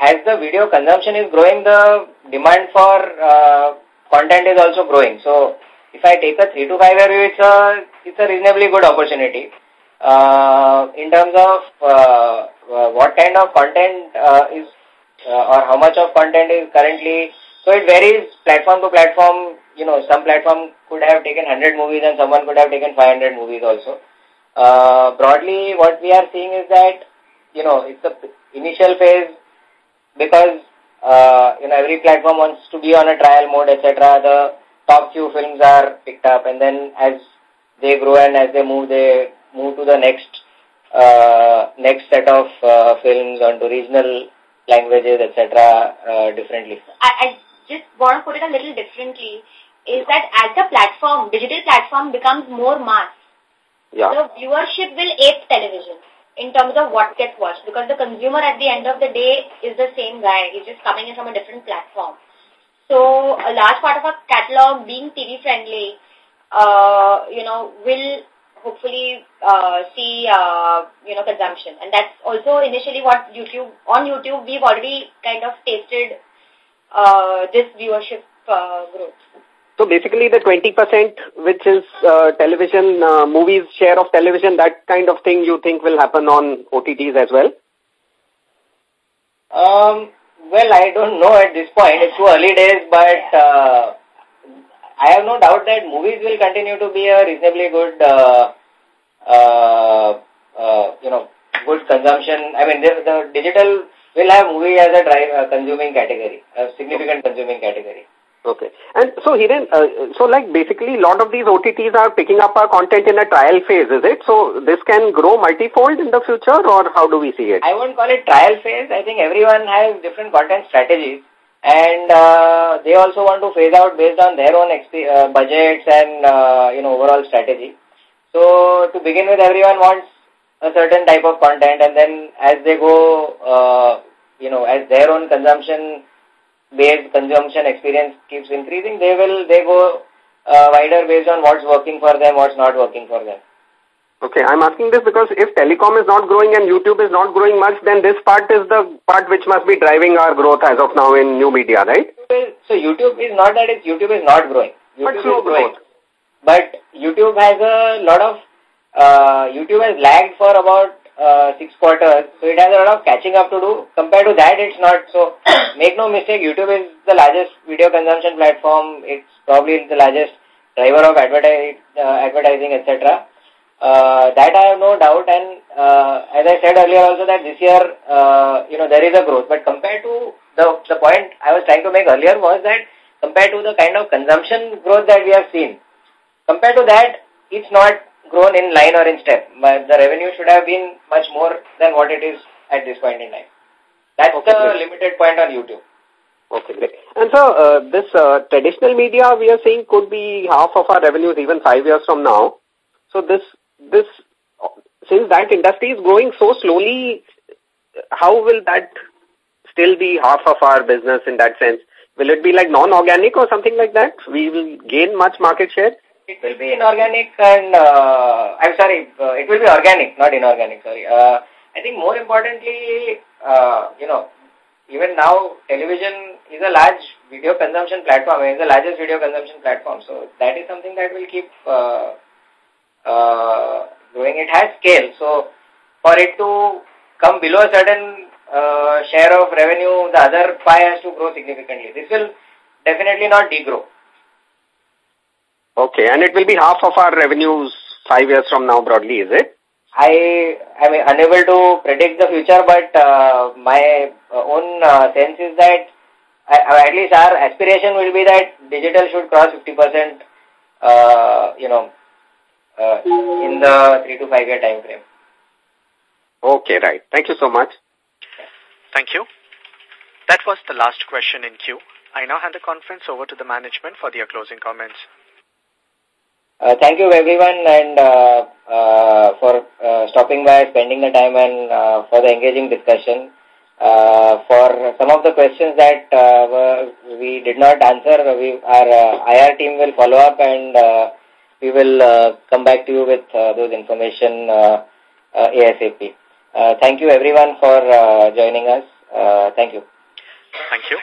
as the video consumption is growing, the demand for uh, content is also growing. So, if I take a three to five year view, it's a, it's a reasonably good opportunity. Uh, in terms of uh, uh, what kind of content uh, is uh, or how much of content is currently, so it varies platform to platform, you know, some platform could have taken 100 movies and someone could have taken 500 movies also. Uh, broadly, what we are seeing is that, you know, it's the initial phase because, uh, you know, every platform wants to be on a trial mode, etc. The top few films are picked up and then as they grow and as they move, they move to the next uh, next set of uh, films onto regional languages, etc., uh, differently? I, I just want to put it a little differently. Is that as the platform, digital platform becomes more mass, yeah. the viewership will ape television in terms of what gets watched because the consumer at the end of the day is the same guy. He's just coming in from a different platform. So a large part of our catalog being TV friendly, uh, you know, will hopefully uh, see, uh, you know, consumption. And that's also initially what YouTube, on YouTube, we've already kind of tasted uh, this viewership uh, growth. So basically the 20% which is uh, television, uh, movies share of television, that kind of thing you think will happen on OTTs as well? Um, well, I don't know at this point. It's too early days, but uh, I have no doubt that movies will continue to be a reasonably good, uh, uh, uh, you know, good consumption. I mean, the, the digital will have movie as a drive, uh, consuming category, a significant consuming category. Okay. And so, Hiren, uh, so like basically a lot of these OTTs are picking up our content in a trial phase, is it? So this can grow multifold in the future or how do we see it? I won't call it trial phase. I think everyone has different content strategies and uh, they also want to phase out based on their own uh, budgets and, uh, you know, overall strategy. So to begin with, everyone wants a certain type of content and then as they go, uh, you know, as their own consumption based consumption experience keeps increasing, they will, they go uh, wider based on what's working for them, what's not working for them. Okay, I'm asking this because if telecom is not growing and YouTube is not growing much, then this part is the part which must be driving our growth as of now in new media, right? So YouTube is not that it's, YouTube is not growing. YouTube but slow growing. growth. But YouTube has a lot of, uh, YouTube has lagged for about uh, six quarters, so it has a lot of catching up to do. Compared to that, it's not. So make no mistake, YouTube is the largest video consumption platform. It's probably the largest driver of advertise, uh, advertising, etc. Uh, that I have no doubt. And uh, as I said earlier also that this year, uh, you know, there is a growth. But compared to the, the point I was trying to make earlier was that compared to the kind of consumption growth that we have seen, compared to that, it's not grown in line or in step. But the revenue should have been much more than what it is at this point in time. That's Okay, the great. limited point on YouTube. Okay, great. And so uh, this uh, traditional media we are saying could be half of our revenues even five years from now. So this, this, since that industry is growing so slowly, how will that still be half of our business in that sense? Will it be like non-organic or something like that? We will gain much market share? It will be inorganic and, uh, I'm sorry, uh, it will be organic, not inorganic, sorry. Uh, I think more importantly, uh, you know, even now television is a large video consumption platform, it's the largest video consumption platform. So that is something that will keep uh, uh, growing. It has scale. So for it to come below a certain uh, share of revenue, the other pie has to grow significantly. This will definitely not degrow. Okay, and it will be half of our revenues five years from now broadly, is it? I am unable to predict the future, but uh, my own uh, sense is that uh, at least our aspiration will be that digital should cross 50%, uh, you know, uh, in the three to five year time frame. Okay, right. Thank you so much. Thank you. That was the last question in queue. I now hand the conference over to the management for their closing comments. Uh, thank you everyone and uh, uh, for uh, stopping by, spending the time and uh, for the engaging discussion. Uh, for some of the questions that we did not answer, we, our IR team will follow up and we will come back to you with those information ASAP. Thank you everyone for joining us. Thank you. Thank you.